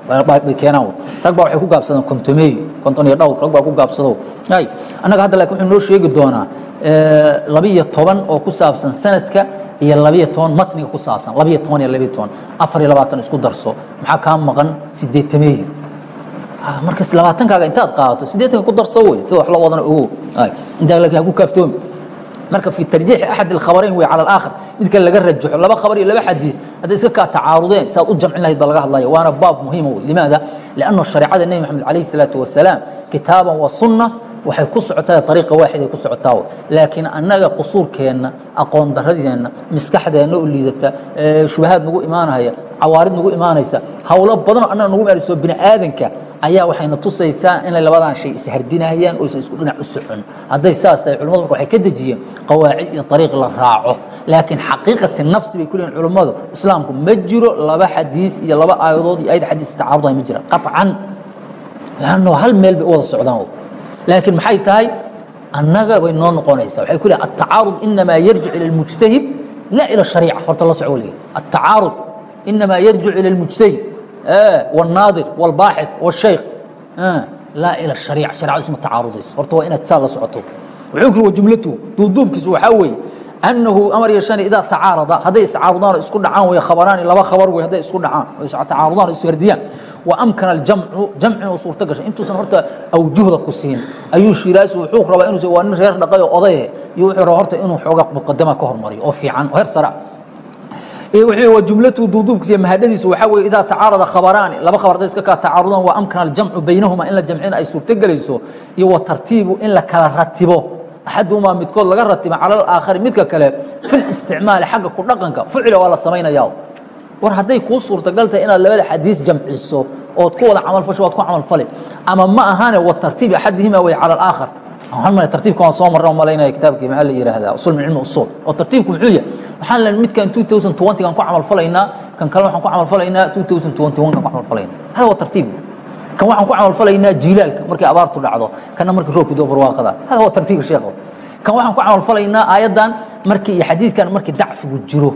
bay keenaan rag baa waxay ku gaabsadeen kontomeeyo konton iyo dhowr rag baa ku gaabsado ay annaga hadda laakiin wuxuu noo sheegi doonaa labiyo toban oo ku saabsan sanadka iyo labiyo toban matniga ku saabsan labiyo toban iyo labiyo toban. Afar iyo labaatan isku darso. Maxaa kaa maqan? Sideetameeyo markas labaatankaaga intaad qaadato sideetanka ku darso wey sida wax loo wadana ogow intaa laakiin ha ku kaaftoomi marka fi tarjiix axad alkhabarayn wey cala alaakhar mid laga rajaxo laba khabar iyo laba xadiis hadday iska kaa tacaarudeen saad u jamcin lahayd baa laga hadlaya waana baab muhiima wey limaada? Lianna shareecada nebi maxamed calayhi salaatu wasalaam kitaaban wa sunna waxay ku socotaa ariiqa waaxid ay ku socotaa. Laakiin annaga qusuurkeenna aqoon daradeenna maskaxdeenna u liidata shubahaad nagu imaanaya cawaarid nagu imaanaysa howlo badanoo annaga nagu imaanayso bini aadanka ayaa waxayna tusaysaa inay labadan shay ishardinayaan oo isa isku dhinac u socon hadday saas tahay culamadu marka waxay ka dejiyeen qawaacid iyo ariiq la raaco laakiin xaqiiqati nafsi bay ku leeyihin culummadu islaamku ma jiro laba xadiis iyo laba aayadood iyo ayad xadiis tacaarudahay ma jira qaطcan lanno hal meel bay u wada socdaan laakiin maxay tahay annaga bay noo noqonaysaa waxay ku leehay atacaarud inamaa yarjic ila اlmujtahid laa ila shariica horta la soco weliga atacaarud inamaa yarjic ila اlmujtahid والناظر والباحث والشيخ لا إلى الشريعة شريعة اسمها تعارضيس horta waa inaad saa la socoto wuxuu kiri wajumlatu duuduubkiisu waxaa weeye أنه أمر يشان إذا تعارض هذا يستعارضان اسكو دعان ويا خبران لبا خبر ويا هذا اسكو دعان تعارضان اسورديان وأمكن الجمع جمع وصور تقش انتو سن horta awjuhda ku siin ayuu shiraas wuxuu rabaa inuu waa nin reer dhaqay oo oday iyo wuxuu horta inuu xooga muqaddama ka hormariyo oo fiican oo heer sare w jumlatu duuduubkiis mahadhadiisu waxaa wey idaa tacaarada khabaraani laba khabar hadday iska kala tacaarudaan wa amkana aljamcu baynahuma in la jamcina ay suurtogelayso iyo wa tartiibu in la kala ratibo. Axaduhumaa midkood laga ratiba cala alaakhari midka kale filisticmaali xagga ku dhaqanka ficla waa la samaynayaa. War hadday kuu suurtagal tahay inaad labada xadiis jamciso ood ku wada camalfasho waad ku camalfali ama ma ahaane wa tartiibi axadihima wey cala alaakhar hal tartiibka waan soo marna malaynaya kitaabkii maxaa la yidhaahdaa usul min cilmi usul. Oo tartiibku muxuu yahay waxaan leeyahay midkan 2020 kan ku camal falaynaa kan kale waxaan ku camal falaynaa 2021 kan ku camal falaynaa. Hada waa tartiib. Kan waxaan ku camal falaynaa jiilaalka markay abaartu dhacdo kana markii roobku doo barwaaqada hada waa tartiib sheekh kan waxaan ku camal falaynaa aayadan markii iyo xadiiskan markii dacfigu jiro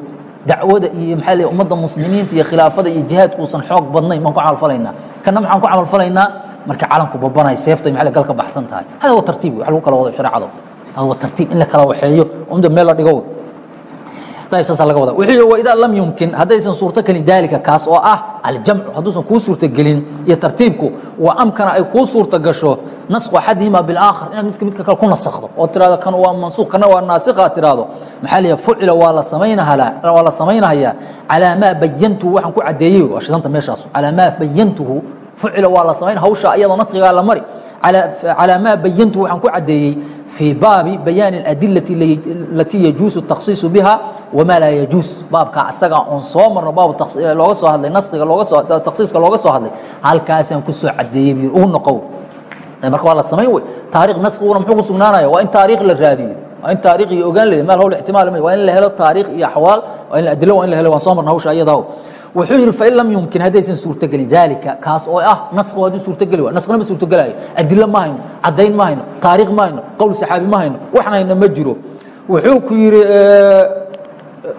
dacwada iyo maxaa leeyahay ummadda muslimiinta iyo khilaafada iyo jihaadku uusan xoog badnayn baan ku camal falaynaa. Kana maxaan ku camal falaynaa marka calanku babanay seefta maxay galka baxsan tahay. Hada waa tartiib wax lagu kala wado sharaacado hada waa tartiib in la kala waxeeyo umda meel la dhigo. Dayb saas laga wada wixii wa idaa lam yumkin hadaysan suurto kalin daalika kaas oo ah aljamcu hadduusan kuu suurto gelin. Iyo tartiibku wa amkana ay kuu suurto gasho nasqu axadihima bilaakhar inaad midka midka kale ku nasakdo oo tirahdo kan waa mansuuq kana waa naasikha aad tirahdo maxaa liya fucila waa la samaynahayaa calaa maa bayantuhu waxaan ku caddeeyey waa shidanta meeshaas calaa maa bayantuhu fucila waa la samayn hawsha iyadoo naskigaa la mari. Calaa maa bayantu waxaan ku caddeeyey fii baabi bayaani اladilai alatii yajuusu takhsiisu biha wamaa laa yajuus. Baabkaa asagaa oon soo marno baab looga soo hadlay naskiga takhsiiska looga soo hadlay. Halkaasaan ku soo caddeeyey b ugu noqow. Marka waa la samayn wey. Taarikh naskiguna muxuu ku sugnaanaya waa in taarikh la raadiyo waa in taarikhii ogaan leeya maal hawl ixtimaal ma waa in la helo taarikh iyo axwaal waa in adilo waa in la helo waan soo marno hawsha iyadaw wuxuu yihi fain lam yumkin haddaysan suurtogelin daalika kaas oo ah naskhu hadduu suurtogeli wa naskna ma suurtogelayo adilo ma hayno caddayn ma hayno taarikh ma hayno qowl saxaabi ma hayno waxna hayno ma jiro. Wuxuu ku yihi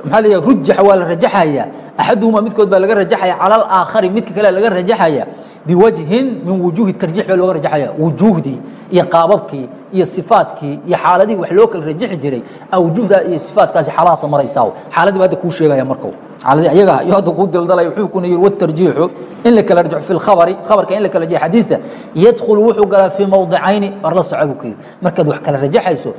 maxaa la rujaxa waa la rajaxaya axaduhuma midkood baa laga rajaxaya cala alaakhari midka kale laga rajaxaya biwajhin min wujuuhi tarjix baa looga rajaxaya wujuuhdii iyo qaababkii iyo sifaadkii iyo xaaladihii wax loo kala rajaxi jiray awjuhdaa iyo sifaadkaasi xaaladaasa maraysaa. Xaaladii ba hadda kuu sheegaya markow ayaga ayuu hadda kuu daldalaya wuxuu kuna yidhi watarjiixu in la kala rjac fi lkhabari khabarka in la kala rajax xadiista yadkhulu wuxuu galaa fii mowdicayni war la soco buu ku yidhi. Markaad wax kala rajaxayso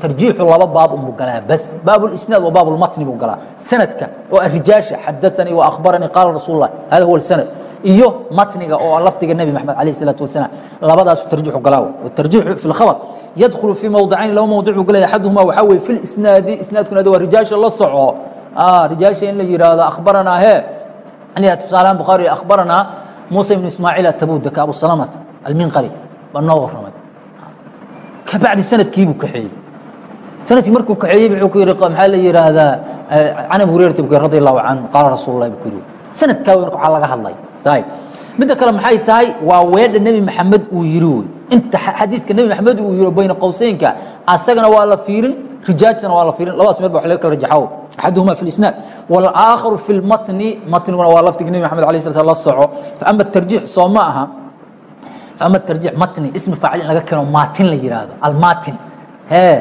tarjiixu laba baab unbuu galaa bas. Baab lisnaad wa baab lmatni buu galaa. Sanadka oo arijaasha xadaanii wa akhbaranii qaala rasuul lah hada huwa sanad iyo matniga oo labdiga nebi maxamed alayh salaatu wasalaam labadaasu tarjiixu galaawa watarjiixu fi lkhabar yadkhulu fii mowdicayni laba mowdic buu galaya axaduhuma waxaa weye fi lisnaadi isnaadkuna hada waa rijaasha la soco rijaasha in la yidhaahdo akhbaranaa he. Tusaalahaan bukhaari akhbaranaa muusa ibnu ismaaciil atabudaka abu salamat alminqari baa noo warramay. Kabacdi sanadkiibuu kaxeeyey sannadkii markuu kaxeeyey wuxuu ku yidhi maxaa la yidhaahdaa can abi hurayrata bu radi allahu canhu qaala rasuul lah buu ku yidhi sanadkaa marka waxaa laga hadlay. Ayb midda kale maxay tahay? Waa weedha nebi maxamed uu yidhi wey inta xadiiska nebi maxamed uu yidhi bayna qowseynka asagana waa la fiirin rijaajtana waa la fiirin. Labadaas meel ba wax laga kala rajaxo axaduhuma fi lisnaad wاlaakharu fi lmatni matniguna waa lafdiga nebi maxamed alay slat la soco faama tarjiix soo ma aha faama tarjiix matni ismi faacil in laga keeno maatin la yidhaahdo almatin hee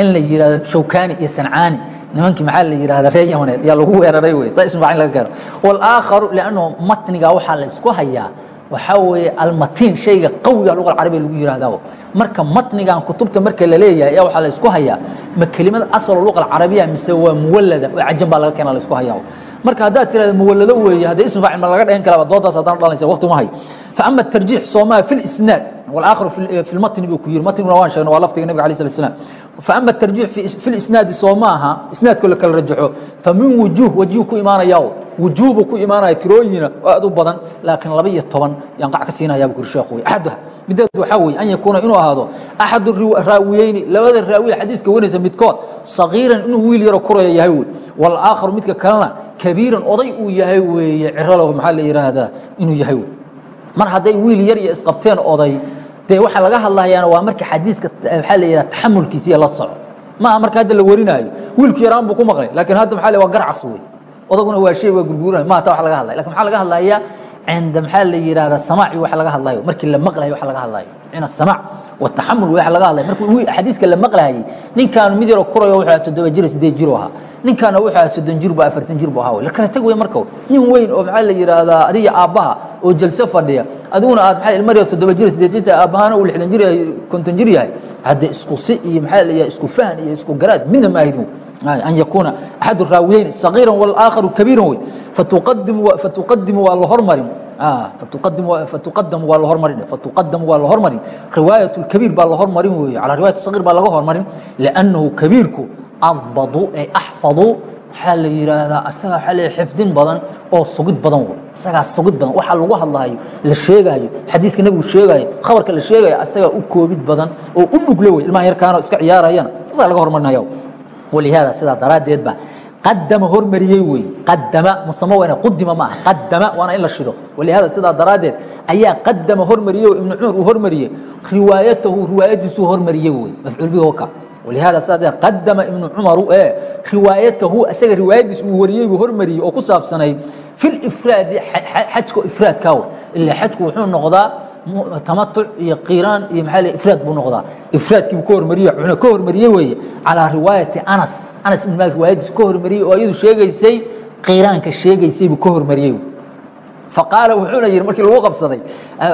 in la yidhahdo shawkani iyo sancaani nimankii maxaa la yidhahda reer yamaneed yaa lagu weeraray wey da ismi faacil laga keeno wاlaakharu lannahu matniga waxaa la isku hayaa waxaa weeye almatiin shayga qawiga luga carabiya lagu yihahdaa marka matnigan kutubta marka la leeyahay ayaa waxaa la isku hayaa ma kelimad asalo luqa carabiya mise waa muwalada oo cajan baa laga keena la isku hayaa marka haddaad tirahda muwalado weeye haddee ismu faacil ma laga dhehen kalaba doodaas haddana dhalanaysa waqti uma hayo faama tarjiix soomaa fi lisnaad والآخر في المتن buu ku yiri mtniguna waan sheegna waa lafdiga nabga عليه الصلاة والسلام ama tarjii i snaadi soo maaha snaadko la kala rajaxo famin wujuuh wajyu ku imaanaya wujuubu ku imaanaya tirooyina aad u badan laakiin laba iyo toban yaan qac ka siinayaab kuri sheekh wey axaduha mideed waxaa weeye an yakuuna inuu ahaado axadu raawiyeyni labada raawiye xadiiska warinaysa midkood sagiiran inuu wiil yaro kuraya yahay wey walaakharu midka kalena kabiiran oday uu yahay weeye ciralow maxaa la yidhaahdaa inuu yahay wey mar hadday wiil yar iyo isqabteen oday dee waxaa laga hadlayaana waa marka xadiiska waxaa la yidhaha taxamulkiisiya la soco. Maaha marka hadda la warinaayo wiilku yaraan buu ku maqlay laakiin hadda maxaa la waa garcas wey odaguna waa shay waa gurguuranayo maha ta wax laga hadlaya. Lakin maxaa laga hadlayaa? Cinda maxaa la yidhahdaa samaaci wax laga hadlayo markii la maqlayo wax laga hadlayo cina samaac wataxamul wax laga hadlayo markii xadiiska la maqlayay ninkaanu mid yaroo kurayo wuxuu ahaa toddoba jir sideed jir ahaa ninkaana wuxua soddon jirba afartan jirbu ahaa la kala teg wey marka nin weyn oo maxaa la yidhaahdaa adiga aabbaha oo jalse fadhiya. Adiguna aad maxaa ilmariya toddoba jir siddeed jirta aabbahaana uu lixdan jir yahay konton jir yahay. Hadde isku si iyo maxaa la yidhaha isku fahan iyo isku garaad midna ma ahidin an yakuuna axadu raawiyeyn sagiira walaakharu kabiiran wey fatuqadimu waa la hormarin. Fatuqadam waa la hormarin. Fatuqadam waa la hormarin. Riwaayat lkabiir baa la hormarin weeye. Calaa riwaayat sagiir baa laga hormarin. Liannahu kabiirku adbadu ay axfadu waxaa la yidhaahdaa asagaa waxaa leeyahay xifdin badan oo sugid badan wey. Isagaa sugid badan waxa lagu hadlaayo la sheegaayo xadiiska nebigu sheegaayo khabarka la sheegayo asagaa u koobid badan oo u dhugle wey. Ilmaha yarkaano iska ciyaarayana asagaa laga hormarinaya walihaada sidaa daraaddeed ba qadama hormariyey wey. Qadama musamo weyne qudima ma aha qadama waana in la shido. Walihaada sidaa daraaddeed ayaa qadama hormariyey ibnu cumar uu hormariyey. Riwaayatahu riwaayadiisuu hormariyey wey mafcuul bihi ka walihaada sidaa qadama ibnu cumaru ee riwaayatahu isaga riwaayadiis uu wariyey buu hormariyey oo ku saabsanayd fi lifraadi xajka ifraadkaa wey ilaa xajku wuxuu noqdaa tamatuc iyo qiraan iyo maxaa l ifraad buu noqdaa ifraadkii buu ka hormariyey wuxuuna ka hormariyey weeye calaa riwaayati anas anas ibn malik riwaayadiisu ka hormariyey oo iyadu sheegaysay qiraanka sheegaysay buu ka hormariyey faqaala wuxuuna yihi markii lagu qabsaday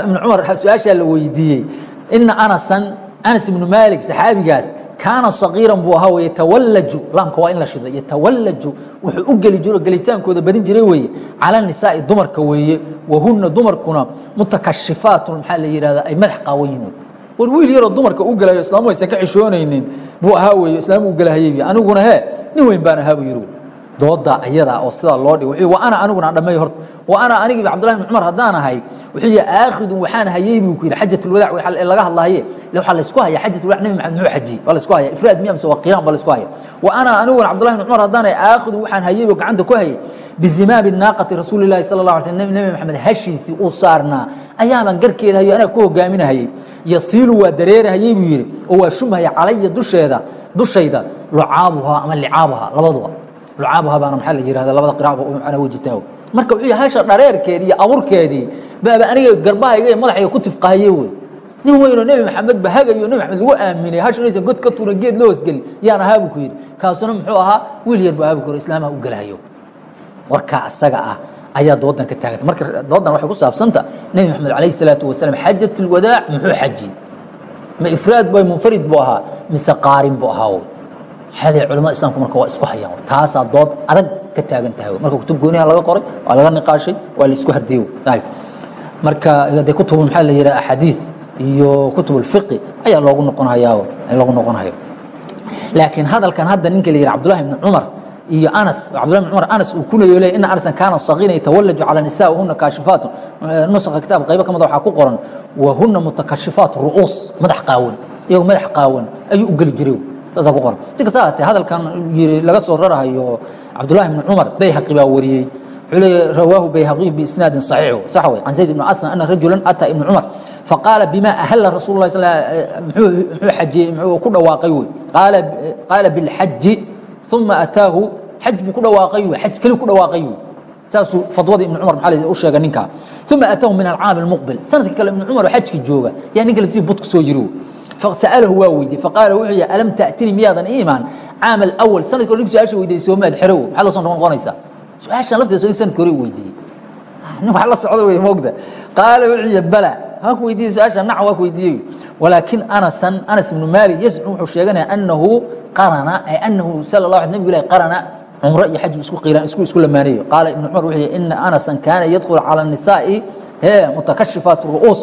ibnu cumar su'aashaa la weydiiyey ina anasan anas ibnu malik saxaabigaas kaana sagiiran buu ahaa yatawallaju laamka waa in la shido yatawallaju wuxuu u geli jiro gelitaankooda badin jiray weeye cala nisaa'i dumarka weeye wahuna dumarkuna mutakashifaatun maxaa la yidhahda ay madax qaawan yihiin war wiil yaroo dumarka u gelayo islaamu aysan ka xishoonaynin buu ahaa weeye islaamu u gelahayey aniguna hee nin weyn baan ahaa buu yidhi dooda ayadaa oo sidaa loo dhigo. Wa ana aniguna dhammeey horta wa ana anigi cabdullahi bn cumar haddaan ahay. Wuxuu yihi aakhidun waxaan hayey buu ku yidhi xajat ulwadaac laga hadlaaye. Waxaa laysku haya xajat ulwadac nabi maxamed muxuu xajiyey. Waa laysku haya ifraad miya mise waa qiraan baa laysku haya wa ana aniguna cabdullahi bn cumar haddaan ahay aakhidun waxaan hayey buu gacanta ku hayay. Bizimaabi naaqati rasuuli llahi sala allah alay slam nabi maxamed hashiisii uu saarnaa. Ayaabaan garkeeda hayo anaga ku hogaaminahayey yasiilu waa dareerahayey buu yidhi oo waa shumhaya calaya dusheeda dushayda lucaabuhaa ama licaabuhaa labaduba lucaabuha baana maxaa la yihahda labada qiracba ana wejitaawo marka wuxuu yahay hasha dhareerkeedii iyo abuurkeedii baaba aniga garbahayga iyo madaxayga ku tifqahaye wey nin weynoo nebi maxamed ba hagayo nebi maxamed lagu aaminay hasha inaysan god ka tuuran geed loo hosgelin yaan ahaa buu ku yidhi kaasuna muxuu ahaa wiil yar buu ahaa buu ku yidhi islaamaha u gelahayo warkaa asaga ah ayaa doodan ka taaganta marka doodan waxay ku saabsanta nebi maxamed calayhi salaatu wasalaam xajat ulwadaac muxuu xajiyey ma ifraad bay munfarid buu ahaa mise qaarin buu ahaa xali culamada islaamku marka waa isku hayaan. Taasaa dood adag ka taagan tahay. Marka kutub gooniha laga qoray waa laga niqaashay waa la isku hardiyey ayib. Marka de kutub maxaa la yidhaha axaadiis iyo kutub ulfiqi ayaa loogu noqonhayaa loogu noqonhayo laakiin hadalkan hadda ninka la yidhaha cabdullahi ibni cumar iyo anas cabdullahi ibn cumar anas uu kunayo leey ina anasan kaana sagiiran yatawallaju cala nisaa wahuna kaashifaatu nusakha kitaab qaybo ka mid waxaa ku qoran wahuna mutakashifaat ru'uus madax qaawan iyagoo madax qaawan ayuu u geli jiray saasaa ku qoran si kasta haatee hadalkan yiri laga soo rarahayo cabdullahi ibni cumar bayhaqi baa wariyey. Wuxuu leeyahy rawaahu bayhaqiy biisnaadin saxiix sax wey can zayd ibni asna ana rajulan ataa ibni cumar. Faqaala bima ahalla rasuul lah sal muxuu xajiyey muxuu ku dhawaaqay wey qaala qaala bilxaji uma ataahu. Xaj buu ku dhawaaqay wey xaj keli ku dhawaaqay wey saasuu fadwadii ibni cumar maxaa u sheegay ninkaa. Uma ataahu min alcaami almuqbil. Sanadka kale ibni cumar oo xajki jooga. Yaa ninka laftii budku soo yiri wey sa'alahu waa weydiye faqaala wuxuu yidhi alam ta'tinii miyaadan ii imaan caam alawal sanadka hore ninka su'aasha weydiiyey soomaad xerow maxaa la soo noqon noqonaysaa su'aashan lafteeda soo sanadka hore weydiiyey nin wax la socda wey moogda qaala wuxuu yidhi bala haa ku weydiiyey su'aasha nac waa ku weydiiyey walaakin anasan anas ibnu maalik yascu wuxuu sheeganaya annahu qarana ay annahu sala allah nabigu ilahi qarana cumro iyo xaj isku qiilaan isku isku lamaaneeyo qaala ibnu cumar wuxuu yidhi ina anasan kaana yadkhulu cala nisaa'i hee mutakashifaat ru'uus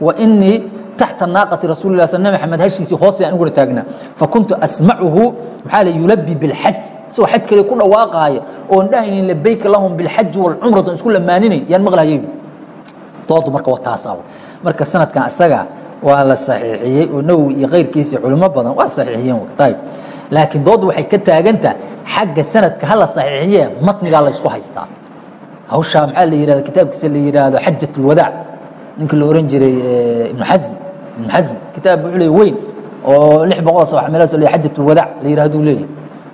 wa inii taxta naaqati rasuuli lah sl maxamed hashiisii hoose aan uguna taagnaa fakuntu asmacuhu maxaa la yulabi bilxaj isagoo xaj kale ku dhawaaqaaya oon dhahaynin labayka lahum bilxaji walcumratu isku lamaaninay yaan maqlahayay doodu marka waa taasa marka sanadkan isaga waa la saxiixiyey oo nawowi iyo keyrkiisii culimo badan waa saxiixiyeen ayb laakiin doodu waxay ka taagantaha xagga sanadka hala saxiixiye matnigaa la ysku haystaa hawshaa maxaa la yihahda kitaabkiisa la yidhaahdo xajat ulwadaac ninka la ohan jiray ibnu xasm ibnu xasm kitaab wuxuu leey weyn oo lix boqol sabax meelood le xajat ulwadaac la yidhahduu leeyahy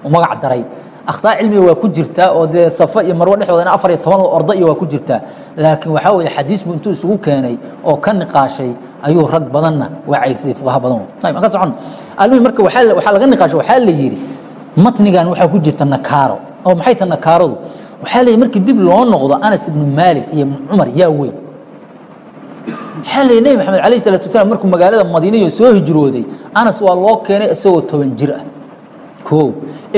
uu magac daray akhtaa cilmiga waa ku jirtaa oo dee safa iyo marwo dhexdooda in afar iyo toban orda iyo waa ku jirtaa laakiin waxaa weeye xadiis buu intuu isugu keenay oo ka niqaashay ayuu rag badanna waa caydsaday fuqaha badan ayb aan ka socon almihim marka waxaa laga niqaashay waxaa la yidhi matnigan waxaa ku jirta nakaaro oo maxay ta nakaaradu waxaa la yidhi markii dib loo noqdo anas ibnu maalik iyo ibnu cumar yaa weyn yidhi nebi maxamed alayh salatu wasalaam markuu magaalada madiinayo soo hijrooday anas waa loo keenay isagoo toban jir ah. Koow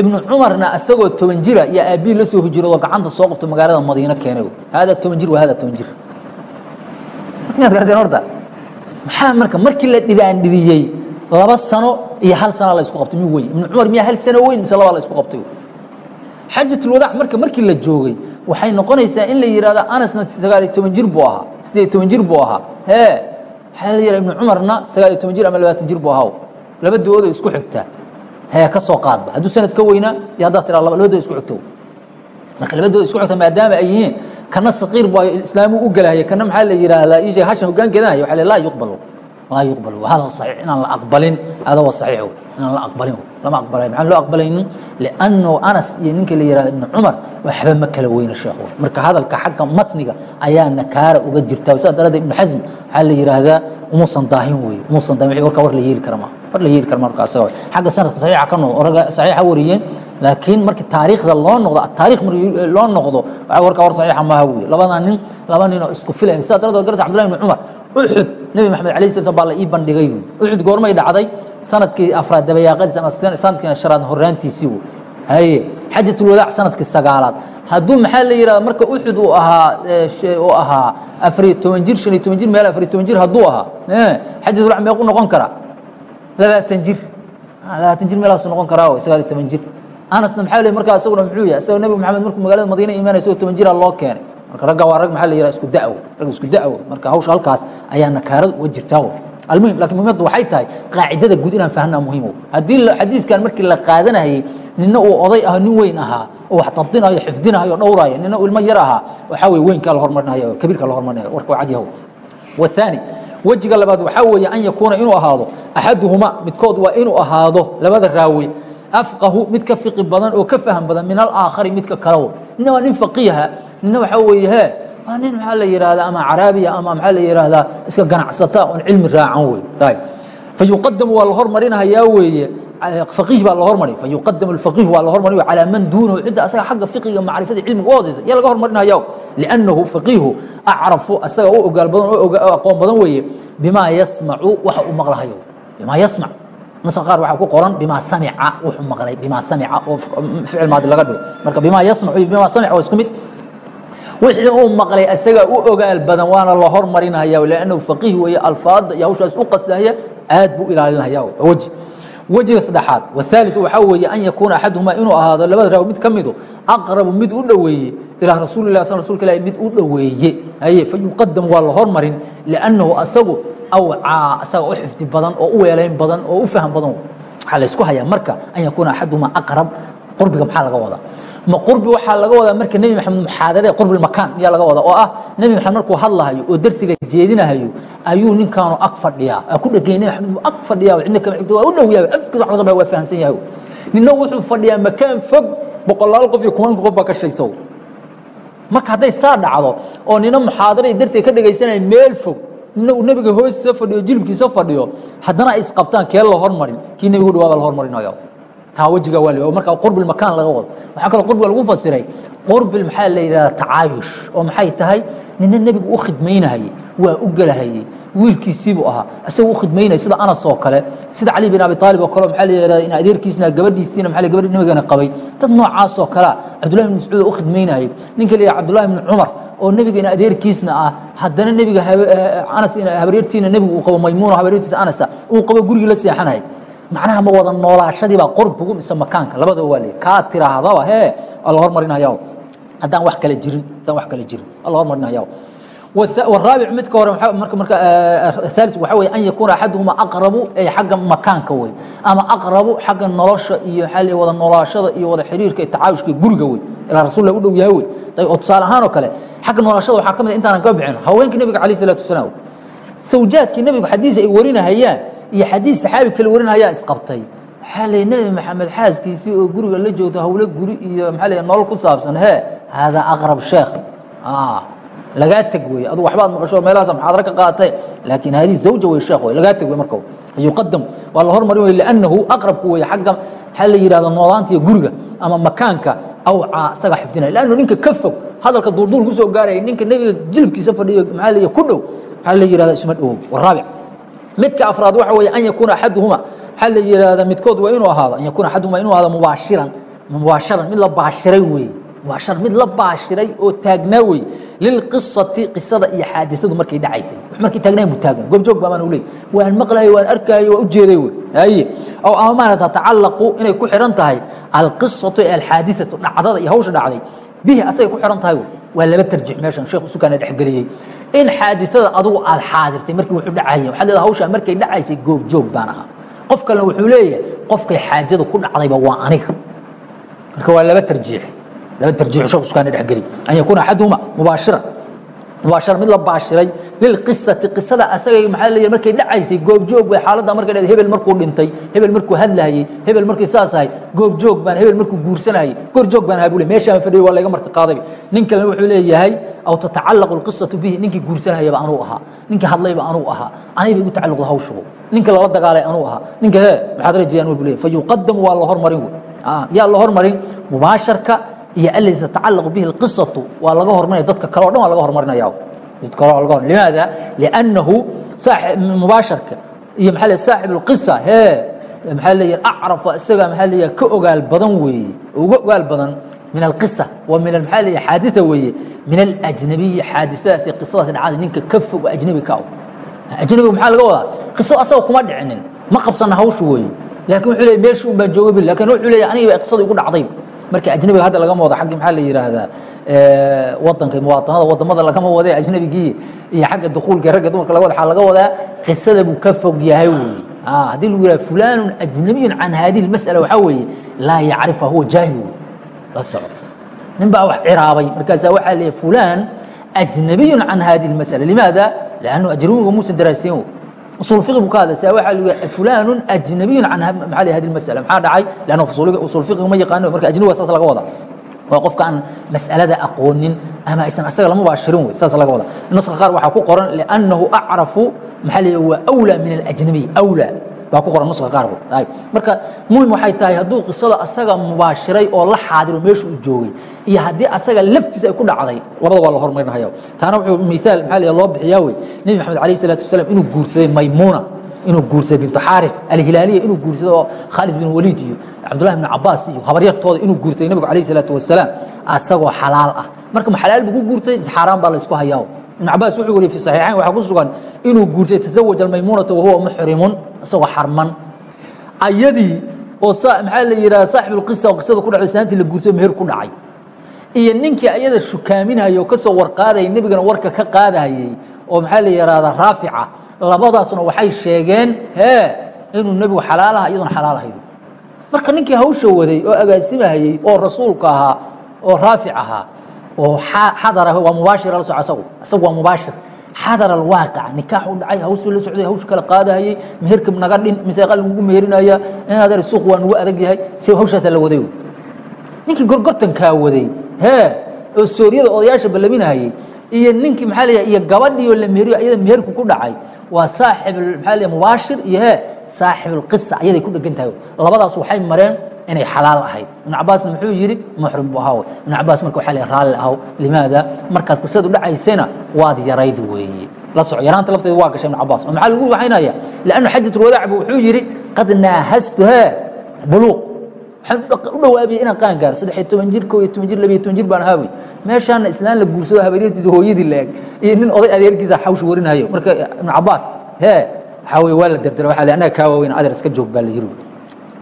ibnu cumarna isagoo toban jira yaa aabbihi la soo hijroodoo gacanta soo qabto magaalada madiino keenay haadaa toban jir waa haadaa toban jir. Markaad garateen horta maxaa marka markii la dhiraandhiriyey laba sano iyo hal sana la isku qabtay mi weyn? Ibnu cumar miyaa hal sano weyn mise labaa la isku qabtay? Xajatulwadaac marka markii la joogay waxay noqonaysaa in la yidhahdo anasna sagaaliyo toban jir buu ahaa. Sideed toban jir buu ahaa? Hee waxaa la yidhahda ibnu cumarna sagaaliyo toban jir ama labaatan jir buu ahaa. Laba doodo isku xigtaa hee ka soo qaadba. Hadduu sanad ka weynaa iyo haddaad tiraa labadooda isku xigto. Marka labadooda isku xigta maadaama ay yihiin kana saqiir bu islaamu u gelahaya kana maxaa la yidhaahdaa ii sheeg hashan hoggaankeedanaya waxa la laa yuqbalu laa yuqbalu. Hada saxiix inaan la aqbalin hada wa saxiix. Inaan la aqbalin lama aqbalay. Maxaan loo aqbalaynin? Liannu anas iyo ninka la yihahdo ibnu cumar waxba ma kala weyna sheekhu marka hadalka xagga matniga ayaa nakaara uga jirta. Saa daraaddeed ibnu xasm waxaa la yidhaahdaa umuusan daahin weeye. Umuusan daahin warka war la yeeli kara ma. War la yeeli kara marka asaga xagga sanadka saxiixa ka noqdo oraga saxiixa wariyeen laakiin markii taariikhda loo noqdo taariikh markii loo noqdo waxa warka war saxiixa maaha weeye. Labada nin laba nin oo isku filaya saa daraaddeed garta cabdullahi ibnu cumar uxud nebi maxamed sala slam baa la ii bandhigay. Uxud goormay dhacday sannadkii afraad dabayaaqadiis ama sannadkii shanaad horaantiisii wey haye xajatulwadaac sannadkii sagaalaad. Hadduu maxaa la yidhahda marka uxud uu ahaa uu ahaa afariyo toban jir shan iyo toban jir meel afariyo toban jir hadduu ahaa xajatulwadaac meequ noqon karaa? Labaatan jir. Labaatan jir meelaasu noqon karaa sagaal iyo toban jir. Anasna maxaa le markaa isaguna muxuu yahay? Isagoo nebi maxamed markuu magaalada madiina imaanaya isagoo toban jiraa loo keenay marka ragga waa rag maxaa la yidhaha isku da'wo. Rag isku da'wo. Marka hawsha halkaas ayaa nakaarada uga jirtaa wey almuhim laakiin muhimaddu waxay tahay qaacidada guud inaan fahnaa muhiim haddii xadiiskan markii la qaadanayay nina uu oday ah nin weyn ahaa oo wax dabdinayo xifdinayo dhowrayo nina uu ilmo yar ahaa waxaa weye weynkaa la hormarinayo kabiirka la hormarinayo warka waa cadyahow wathani wejiga labaad waxaa weeye an yakuuna inuu ahaado axaduhuma midkood waa inuu ahaado labada raawi afqahu mid ka fiqi badan oo ka faham badan min alaakhari midka kale nina waa nin faqiiha. Nina waxaa weeye waa nin maxaa la yihahdaa ama caraabiya ama maxaa la yihahdaa iska ganacsata oon cilmi raacan wey ayb fayuqadamu waa la hormarinahayaa weeye. Faqiih baa la hormari fayuqadam alfaqiih waa la hormari calaa man duunahu cidda asaga xagga fiqiga macrifada cilmiga u hoosaysa yaa laga hormarinahaya liannahu faqiihu acrafu asaga u ogaal badan oo aqoon badan weeye. Bimaa yasmacu waxa uu maqlahayo. Bimaa yasmac nusa qaar waxaa ku qoran bimaa samica wuxuu maqlay bimaa samica oo ficil maadi laga dhigo. Marka bimaa yasmacu iyo bimaa samic waa isku mid. Wixii uu maqlay isagaa u ogaal badan waana la hormarinaya lannahu faqiih weeye alfaadda iyo hawshaas u qasdahaya aad buu ilaalinaya weji wejiga saddexaad wahaaliث waxaa weeye an yakuuna axaduhumaa inuu ahaado labada raawi mid ka midu aqrabu mid u dhoweeye ilaa rasuuli lah sl rsulka ilah mid u dhoweeye aye fa yuqadam waa la hormarin liannahu asagu awcaa asaga u xifdi badan oo u weelayn badan oo u faham badan. Waxaa laysku hayaa marka an yakuuna axaduhumaa aqrab qurbiga maxaa laga wadaa? Ma qurbi waxaa laga wadaa marka nebi maxamed muxaadare qurbi makaan miyaa laga wadaa oo ah nebi maxamed markuu hadlahayo oo dersiga jeedinahayo ayuu ninkaanu ag fadhiyaa. Aa ku dhegay nebi maxamed ag fadhiyaa cidna kama xigto waa u dhow yahay afkiis wax ka soo waa fahamsan yahay ninna wuxuu fadhiyaa makaan fog boqolaal qof iyo kumanka qof baa ka shaysow marka hadday saa dhacdo oo nina muxaadare dersiga ka dhegaysanaya meel fog nina uu nebiga hoostiisa fadhiyo jilibkiisa fadhiyo haddana ay isqabtaan kee la hormarin? Kii nebigu dhawaaba la hormarinaya taa wejiga waa l marka qurbi makaan laga wado. Waxaa kaloo qurbiga lagu fasiray qurbi maxaa la yidhahda tacaayush oo maxay tahay nina nebigu u khidmaynahayey waa u gelahayey wiilkiisiibuu ahaa. Isaga u khidmaynaya sida anas oo kale sida cali bin abi aalib oo kale maxaa la yihahda in adeerkiisna gabadhiisiina maa gabadhi nebigana qabay. Dad noocaas oo kalea cabdullahi bin mascuud oo u khidmaynayay. Ninka la yidhahda cabdullahi bin cumar oo nebiga in adeerkiisna ah haddana nebiga anas habaryartiina nebigu uu qabo maymuuna habaryartiisa anasa uu qabo gurigii la seexanayay. Macnaha ma wada noolaashadii baa qorbigu mise makaanka labadaba waa leey kaa tiraahdaba hee waa la hormarinaya haddaan wax kale jirin haddaan wax kale jirin waa la hormarinaya والرابع midka hore marka ثالث waxa wey an yakuuna axaduhuma aqrabu ay xagga makaanka wey ama aqrabu xagga nolosha iyo xal wada noolaashada iyo wada xiriirka iyo tacaayushka guriga wey ilaa rasuul u dhow yahay wey oo tusaale ahaan oo kale xagga noolaashada waxaa ka mid intaanan ka bixin haweenkii nebiga alayh الsalatu wasalaam sawjaadkii nebigu xadiis ay warinahayaan iyo xadiis saxaabi kale warinahaya isqabtay waxaa lay nebi maxamed xaaskiisii oo guriga la joogto hawlo guri iyo maxaa lay nolol ku saabsan he haadaa aqrab sheekh lagaa teg wey adu waxbaad maqasho meelahaas muxaadaro ka qaatay? Laakiin haadii zawja wey sheekh wey lagaa teg wey marka yuqadam waa la hormarin wey liannahu aqrabku wey xagga maxaa la yidhahda noolaanta iyo guriga ama makaanka awcaa isaga xifdinaya. Lannu ninka ka fog hadalka duulduul ku soo gaaraya ninka nebiga jilibkiisa fadhiyo maxaa la ku dhow. Maxaa la yidhahda isma dhowow. Waraabic midka afraad waxa weeye an yakuuna axaduhuma waxaa la yidhahda midkood waa inuu ahaado an yakuuna axaduhuma inuu ahaado mubaashiran. Mubaasharan mid la baashiray weeye waa shar mid la baashiray oo taagnaa wey lilqisati qisada iyo xaadiadu markay dhacaysay. Markay taagnayn bu taagna goobjoog baa maanu leey waan maqlayo waan arkaayo waan ujeeday wey haye. Aw ama maana tatacallaqu inay ku xihan tahay alqisatu alxaadiatu dhacdada iyo hawsha dhacday. Bihi asagay ku xihan tahay wey waa laba tarjix meeshan sheekhu sukaana dhexgeliyey in xaadiada adugu aad xaadirtay markii wuxuu dhacaya waxaad leeda hawshaa markay dhacaysay goobjoog baan ahaa. Qof kalena wuxuu leeyahay qofkay xaajadu ku dhacdayba waa aniga. Marka waa laba tarjiix laba tarjiix sheekh usukaana dhexgeli an yakuuna axaduhuma mubaashira mubaashara mid la baashiray lilqisati qisada asagay maxaa la markay dhacaysay goobjoog bay xaaladda markay dhahday hebel markuu dhintay hebel markuu hadlaayey hebel markii saas ahay goobjoog baan hebel markuu guursanayay goorjoog baan ahaa buu le meeshaan fadhiyay waa layga marti qaadayba nin kalena wuxuu leeyahay aw tatacallaqu alqisatu bihi ninkii guursanayaba anuu ahaa ninkii hadlayba anuu ahaa anay bay igu tacalluqda hawshugu ninka lala dagaalay anuu ahaa ninka hee maxaad rajayaan buu leeyahay fayuqadamu waa la hormarin yaa la hormarin mubaasharka iyo aladi tatacalaqu bihi اlqisaةu waa laga hormarinaya dadka kale o dhan waa laga hormarinaya dadka kale laga limaada liannahu mubaasharka iyo maxaa le saaxib اlqisa hee maxaa leeyahy acrafa isaga maxaa leeyahay ka ogaal badan weeye uga ogaal badan min alqisa wa min maxaa leeyahay xaaditha weeye min alajnabiyi xaadithadaas iyo qisadaas dhacada ninka ka fog oo ajnabi ka ah ajnabiga maxaa laga wadaa qiso asaga kuma dhicinin ma qabsana hawshu weeye laakin wuxuu leeyahy meeshii un baan joogay bil lakin wuxuu leeyahy aniga qisada igu dhacday marka ajnabiga hadda lagama wado aggi maxaa la yidhaahdaa wadanka muwaaطanada wadamada lagama wade ajnabigii iyo xagga dukuulka ragga dumarka laga wada a laga wadaa qisada buu ka fog yahay wey haddii lagu yihah fulanu ajnabiyu can hadihi اmasأala waxaa weeye laa yacrifa huwa jaahil wey la soco nin baa wax ciraabay markaasa waxaa leeyahy fulan ajnabiyu can hadihi اmasأala limaada lannu ajnabiga muusan daraasiyen usul fiqi buu ka hadlaysaa waxaa yahay fulanun ajnabiyun can maxaa hadi masala maxaa dhacay leanna usul fiqiga ma yaqaano marka ajnabi waa saas laga wada waa qofka aan mas'alada aqoonin ama aysan asaga lama baashirin wey saas laga wada naska qaar waxaa ku qoran liannahu acrafu maxaa la waa awlaa min alajnabiy awlaa baa ku qoran nuska qaar ayb marka muhiim waxay tahay hadduu qisada asaga mubaashiray oo la xaadiro meesha uu joogay iyo haddii asaga laftiisa ay ku dhacday labada waa la hormarinaya taana wuxuu miaal maxaa la loo bixiyaa wey? Nebi maxamed alayh salatu wasalaam inuu guursaday maymuuna inuu guursaday bintu xaarif alhilaaliya inuu guursado oo khaalid bin waliid iyo cabdullahi bn cabaas iyo habaryartooda inuu guursaday nebigu alayh salaatu wasalaam asagoo xalaal ah. Marka ma xalaal buu ku guurtay mise xaaraan baa la isku hayaa? Ibn cabaas wuxuu wariye fi saxiixayn waxaa ku sugan inuu guursaday tasawaj almaymuunata wahuwa muxrimun isagoo xarman. Ayadii oo maxaa la yidhaha saaxib lqisa oo qisada ku dhacday saantii la guursado meher ku dhacay. Iyo ninkii ayada shukaaminaya oo warqaadayay nebigana warka ka qaadahayey oo maxaa la yidhahdaa raafica labadaasuna waxay sheegeen hee inuu nebigu xalaal aha iyaduna xalaal marka ninkii hawsha waday oo agaasimahayey oo rasuulka ahaa oo raafic ahaa oo xadara waa mubaashira la asagu asagu waa mubaashir xadar alwaaqic nikaax u dhacay hawsuu la socday hawsha kala qaadahayey meherka naga dhin miseeqa lagugu meherinaya in adeer suuq waa nugu adag yahay si hawshaasaa la waday ninkii gorgortankaa waday hee oo sooriyada odayaasha ballaminahayey iyo ninkii maxaa leeyahay iyo gabadhii oo la meheriyo iyada meherku ku dhacay waa saaxib maxaa leeyahay mubaashir iyo hee saaxib alqisa ayaday ku dhegan tahay labadaas waxay mareen inay xalaal ahayd. Ibn cabaasna muxuu yidhi muxrim buu ahaa. Ibn cabaas marka waxaa leeyahay raalli ahow limaada? Markaas qisadu dhacaysayna waad yarayd weeye la soco yaraanta lafteeda waa gashay ibn cabaas oo maxaa lagu waxaynaya liannu xajat ulwadaac buu wuxuu yidhi qad naahastu hee buluuq. Waxaan u dhawaabiyey inaan qaan gaaro saddex iyo toban jir koo iyo toban jir labiyo toban jir baan ahaawey meeshaana islaan la guursado habeeryartiisa hooyadii la eg iyo nin oday adeerkiisa hawsha warinayo. Marka ibn cabaas hee waxaa weye waa la dardara waxa le anaga kaa waaweyn adeer iska joog baa la yiri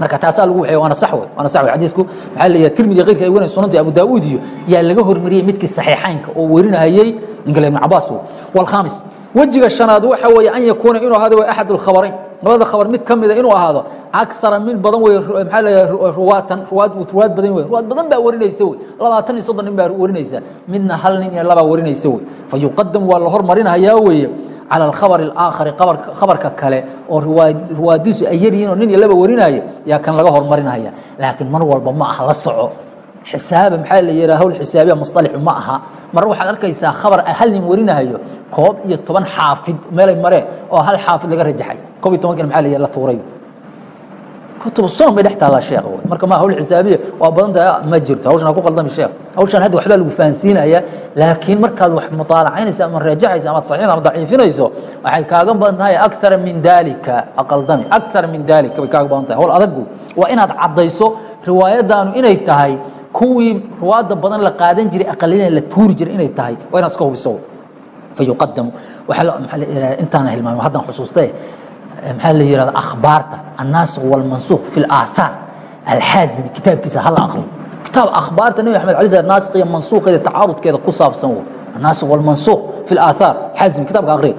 marka taasaa lagu waxay waana sax wey waana sax wey xadiisku. Maxaa yidhaha tirmidi qeyrka ay warinay sunantii abu daawuud iyo yaa laga hormariyey midkii saxiixaynka oo werinahayey ninka le ibn cabaas wey walkhamis wejiga shanaad waxa weeye an yakuuna inuu ahaado way axad alkhabarayn labada khabar mid ka mida inuu ahaado akara mid badan wey leeyahay ruwaatan ruwaad badan wey ruwaad badan baa warinaysa wey labaatan iyo soddon nin baa warinaysa. Midna hal nin iyo labaa warinaysa wey fa yuqadam waa la hormarinahayaa weeye calى alkhabr اlaakhari khabarka kale oo ruwaadiisu ay yaryihiin oo nin iyo laba warinaya yaa kan laga hormarinaya laakiin mar walba ma aha la soco xisaaba maxaa la yidhaha hawl xisaabiya musطalixu ma aha. Mar waxaad arkaysaa khabar hal nin warinahayo koob iyo toban xaafid meelay mareen oo hal xaafid laga rajaxay. Koob iyo tobankina maxaa la la tuuray. Kutub sunan bay dhex taallaa sheekh. Wey marka ma hawl xisaabiya waa badan tahay ma jirto. Hawshan ha ku qaldami sheekh. Hawshan hadda waxbaa lagu fahansiinaya laakiin markaad wax mutaalacaynaysa ama raajaxaysa amaad saxiixda ama daciifinayso waxay kaaga badan tahay akthara min dalika aqaldami akthara min dalika bay kaaga badan tahay. Hawl adagu waa inaad caddayso riwaayadaanu inay tahay kuwii ruwaadda badan la qaadan jiray aqaliyada la tuuri jiray inay tahay waa inaad iska hubiso. Fayuqadamu intaana hilmaamo haddan xusuustee maxaa la yihahda akhbaarta annaasikh walmansuuq fi اlaathaar alxaazimi kitaabkiisa hala akriyo kitaab akhbaarta nebi maxamed alay slam naasikh iyo mansuuqeeda tacaarudkeeda ku saabsan wey annaasikh walmansuuq fi اlaathaar xaazimi kitabka akriya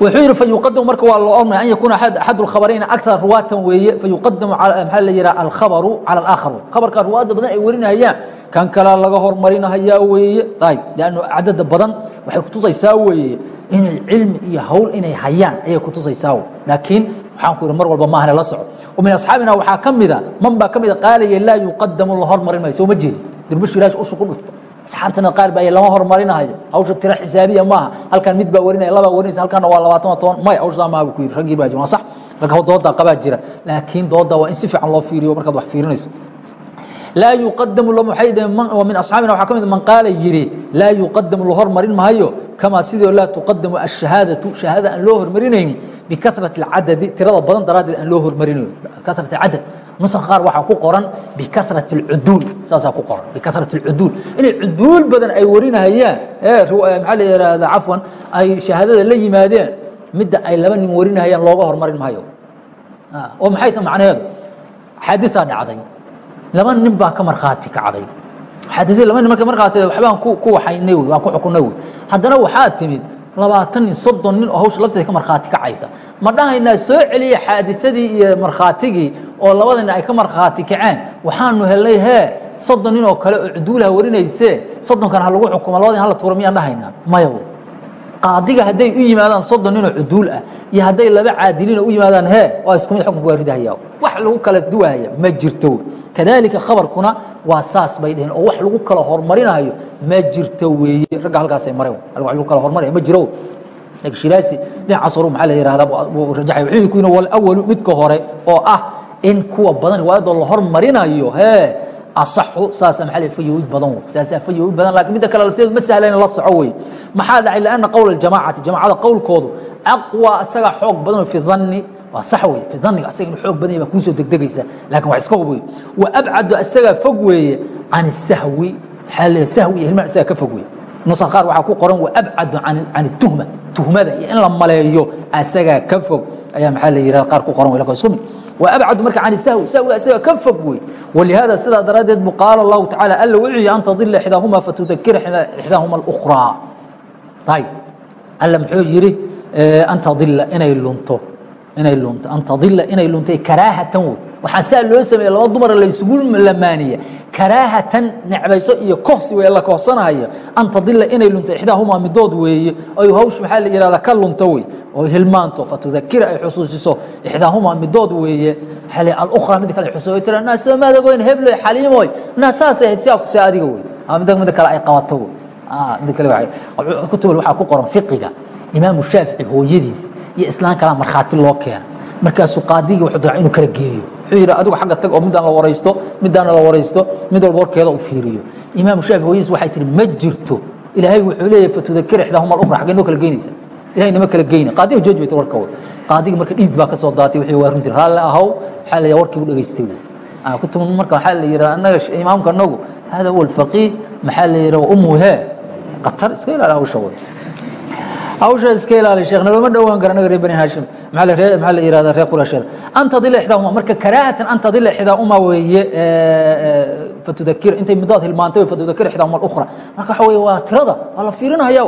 wuxuu yihi fayuqadamu marka waa loo ormaya an yakuuna axad اlkhabarayni akthar ruwaatan weeye. Fayuqadamu maxaa la yihaha alkhabaru cala alaakhar wey khabarka ruwaadda badan ay warinayaan kan kalea laga hormarinahayaa weeye. Ayib lannu cadada badan waxay kutusaysaa weeye inay cilmi iyo hawl inay hayaan ayay kutusaysaa wey laakiin waxaan ku yihi mar walba maahane la soco. Min asxaabina waxaa ka mida man baa ka mida qaalaya laa yuqadamu la hormarin maayo soo ma jeedi. Dirbashu ilaash ushu ku dhufto asxaabtana qaar baa lama hormarinahayo hawsha tiro xisaabiya maaha. Halkan mid baa warinaya labaa warinaysa halkana waa labaatan waa toban. May hawshaa maaha buu ku yidhi. Raggii baa waa sax. Rag doodaa qabaa jira. Laakiin doodaa waa in si fiican loo fiiriyo markaad wax fiirinayso. Laa yuqadamu min asxaabina. Waxaa ka mid man qaala yidhi laa yuqadamu la hormarin maayo kamaa sidoo laa tuqadamu ashahaadatu shahaada aan loo hormarinayn bikasrati اlcadadi tirada badan daraaddeed aan loo hormarinayo kasrat cadad nusa qaar waxaa ku qoran bikasrati اlcuduul saasaa ku qoran bikasrati اlcuduul inay cuduul badan ay warinahayaan maxaa la yihahda cafwan ay shahaadada la yimaadeen midda ay laba nin warinahayaan looga hormarin maayo oo maxay ta macnaheedu xaadiثaa dhacday laba nin baa ka markhaati kacday xaadii laba nin marka markhaati waxbaan ku waxaynay wey waan ku xukunay wey haddana waxaa timid labaatan nin soddon nin oo hawsha lafteeda ka markhaati kacaysa. Ma dhahaynaa soo celiya xaadisadii iyo markhaatigii oo labada nin ay ka markhaati kaceen. Waxaanu helnay hee soddon nin oo kale oo cuduulaha warinaysee soddonkan ha lagu xukumo labada nin hala tuura miyaan dhahaynaa maya qaadiga hadday u yimaadaan soddon ninoo cuduul ah iyo hadday laba caadiliina u yimaadaan hee waa isku mid xukunka waa ridahaya. Wax lagu kala duwahaya ma jirto. Kadaalika khabarkuna waa saas bay dheheen oo wax lagu kala hormarinayo ma jirto weeye. Ragga halkaasay mareen wax lagu kala hormaraya ma jiro shiraasi dhinacaas horu maxaa la yihahdaa wuu rajaxay wuxuu ku yidhi walawalu midka hore oo ah in kuwa badan riwaayadoo la hormarinayo hee asaxu saasa maxaa la fayoowid badan wey saasaa fayoowid badan laakiin midda kale lafteedu ma sahla in la soco wey maxaa dhacay lianna qowl aljamaacati jamacada qowlkoodu aqwa isaga xoog badan wey fi dhanni waa sax wey fi dhanniga asaga inuu xoog badan yahay baa kuusoo degdegaysa laakiin wax iska hub wey wa abcadu isagaa fog weeye can isahwi maxaa la sahwi iyo hilmaan isaga ka fog wey nusa qaar waxaa ku qoran wa abcadu can tuhma tuhmada iyo in la maleeyo asagaa ka fog ayaa maxaa la yihahda qaar ku qoran wey lakin isku mid وأبعد marka عن السهو سهوga isaga ka fog wey ولهذا sidaa daraadeed bu qاaل الله taعالى alla wuxuu yihi أn تضل إحdاahuma fatذkira إحdاahuma الأخرى ayb alla muxuu yidhi eh, an taila inay lunto inay lunto an taila inay luntay karaahatan wey waxaa saa loo sameeye laba dumara laysugu lamaaniya. Karaahatan necbayso iyo kohsi wey la kohsanaya an tadila inay lunto ixdaahumaa midood weeye. Oy hawsh maxaa la yihahda ka lunto wey oy hilmaanto fatudakira ay xusuusiso ixdaahumaa midood weeye. Xali alukhra mid kale xusuuyo tira naa soo maadagoyn hebloy xaliimoy naa saasay ahayd siaa ku see adiga wey midda kale ay qabato wey kutubal waxaa ku qoran fiqiga imaamu shaafici hooyadiis iyo islaan kalaa markhaati loo keena markaasuu qaadigii wuxuu dooca inuu kala geeyo wuxuu yidhi adigu xagga tag oo midaan la waraysto midaana la waraysto mid walba warkeeda u fiiriyo. Imaamu shaafici hooyadiis waxay tihi ma jirto. Ilaahay wuxuu leeyahay fatudakir ixdaahuma alukra xaggee noo kala geynaysa ilahay nama kala geyna. Qaadiga jooji bay warka wey qaadiga marka dhiid baa ka soo daatay wuxuu waa runtii raalle ahow waxaa la warkii buu dhegaystay wey kutub marka waxaa la yidhaha annaga imaamka anagu hada huwa alfaqiih maxaa la yidhaha umuhu hee qatar iska ilaali hawsha wey hawsha iska ilaali sheekh naloma dhowaan kara anaga reer bani haashim maxaa la yihahda reer qurashada an tadila ixdaahuma marka karaahatan an tadila ixdaahuma weeye fatudakir intay midaad hilmaantay fatudakir ixdaahuma alukhra. Marka waxa weeye waa tirada waa la fiirinaya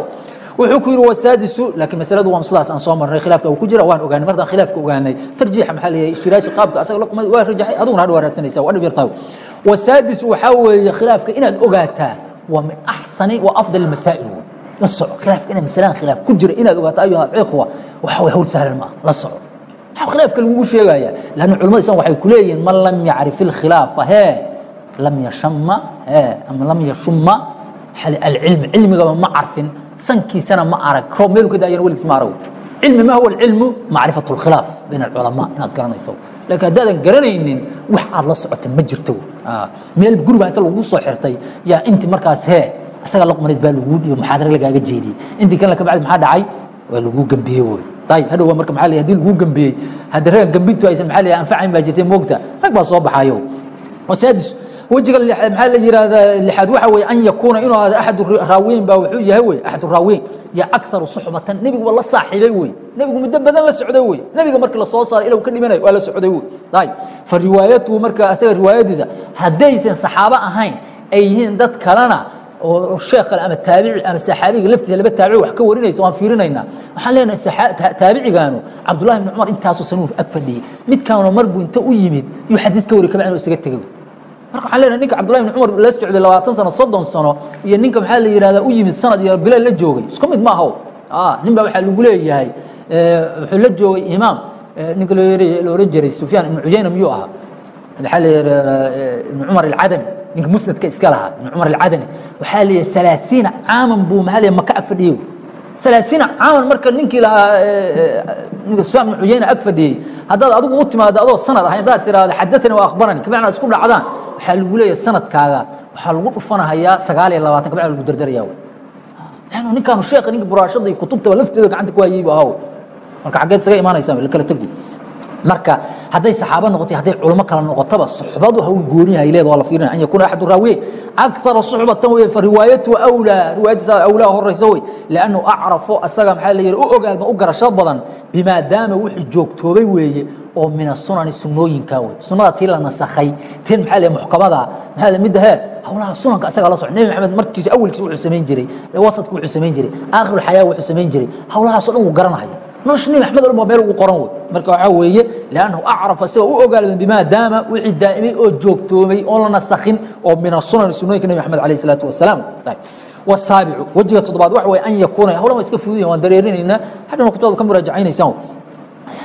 wuxuu ku yidhi wasaadisu laakiin masaladu waa sidaas aan soo marnay khilaafka uu ku jira waan ogaanay. Markaan khilaafka ogaanay tarjiixa maxaa leeyahay shiraasi qaabka asaga la qumay waa rajaxay aduguna hadh waa raadsanaysaa waa dhib yartahay wasaadis waxaa weeye khilaafka inaad ogaataa waa min axsani wa afdal masaa'il wey la soco khilaafka inay masalaan khilaaf ku jira. Inaad ogaato ayuha ikhwa waxa way hawl sahlan ma ah la soco. Maxaa khilaafka lagugu sheegaya lanna culamada islam waxay ku leeyihiin man lam yacrif ilkhilaafa hee lam yashama hee ama lam yashuma alcilm cilmigaba ma carfin sankiisana ma arag roob meelu ka daayana weligiis ma arag cilmi ma huwa alcilmu macrifatu اlkhilaaf bayna alculamaa inaad garanayso laakiin haddaadan garanaynin wax aad la socota ma jirto. Meel guriba inta lagu soo xirtay yaa inti markaas hee isaga laqmaneed baa laguu dhiyo muxaadare lagaaga jeediyey intii kalena ka bacdi maxaa dhacay? Waa laguu gambiyey wey ayib hadhow marka leeyahay haddii laguu gambiyey hadda ragga gambintu aysan leeyahay anfacayn baa jirtay moogta rag baa soo baxayo wasaadis wejiga maxaa la yihahdaa lixaad? Waxa weeye an yakuuna inuu ahdo axad raawiyin baa wuxuu yahay wey axad raawiyin ya akharu suxbatan nebiguba la saaxiibay wey nebigu muddo badan la socday wey nebiga markii la soo saaray ilow ka dhimanayo waa la socday wey ayib fa riwaayatuhu marka asaga riwaayadiisa haddaysan saxaabo ahayn ay yihiin dad kalena oo sheekh kale ama taabici ama saxaabiga laftiisa laba taabici wax ka warinaysa waan fiirinaynaa. Waxaan leenahay taabicigaanu cabdullahi ibni cumar intaasoo sanuun ag fadhiyey midkaanu marbu inta u yimid yuu xadiis ka wari kabacin oo isaga tegay marka waxaan leenahay ninka cabdullahi ibni cumar la socday labaatan sano soddon sano iyo ninka maxaa la yihahdaa u yimid sanad iyo bilal la joogay. Isku mid ma aho nin baa waxaa lagu leeyahay. Wuxuu la joogay imaam. Ninka la oran jiray sufyaan ibnu cuyayna miyuu ahaa? Maxaa la yihahdaa ibnu cumar alcadami ninka musnadka iska lahaa ibn cumar alcadani. Waxaa leeyahay alaaiina caaman buu maxaa leeyahay maka ag fadhiyey. Alaaiina caaman marka ninkii lahaa ninka sufyaan ibn cuyayna ag fadhiyey. Haddaad adigu u timaado adoo sanad ahay haddaad tiraahdo xadatani waa akhbarani. Kabacna isku dhacdaan waxaa lagu leeyahay sanadkaaga. Waxaa lagu dhufanahayaa sagaal iyo labaatan kabacna lagu dardaraya lanu ninkaanu sheekha ninka buraashada iyo kutubtaba lafteeda gacanta ku hayey bu ahaw marka xaggeed isaga imaanaysaa la kala tegi marka hadday saxaabo noqotay hadday culamo kala noqotaba suxbadu hawl gooniha ay leeda waa la fiirinaya an yakuuna axadu raawiyeyn akara suxbatan wey fa riwaayatu awlaa riwaayadiisa awlaa horaysa wey liannu acrafo asaga maxaa la yihi u ogaalma u garasho badan bimaa daama wixii joogtoobay weeye oo min asunani sunooyinka wey sunada tii la nasakhay tin maxaa le muxkamada maxaa le midda hee hawlaha sunanka asaga la soco nebi maxamed markiisa awalkiisa wuxuu samayn jiray wasadka wuxuu samayn jiray aakhirulxayaa wuxuu samayn jiray. Hawlahaasoo dhan wuu garanaya o dhan waa meel ugu qoran wey marka waxaa weeye liannahu acrafa isagoo u ogaalban bimaa daama wixii daa'imay oo joogtoomay oon la nasakhin oo min asunan sunooyinka nebi maxamed alayh isalaatu wasalaam wasaabicu wejiga toddobaad waxa weye an yakuuna hawlan waa iska fududayan waan dareerinaynaa hadhana kutubada ka muraajacaynaysan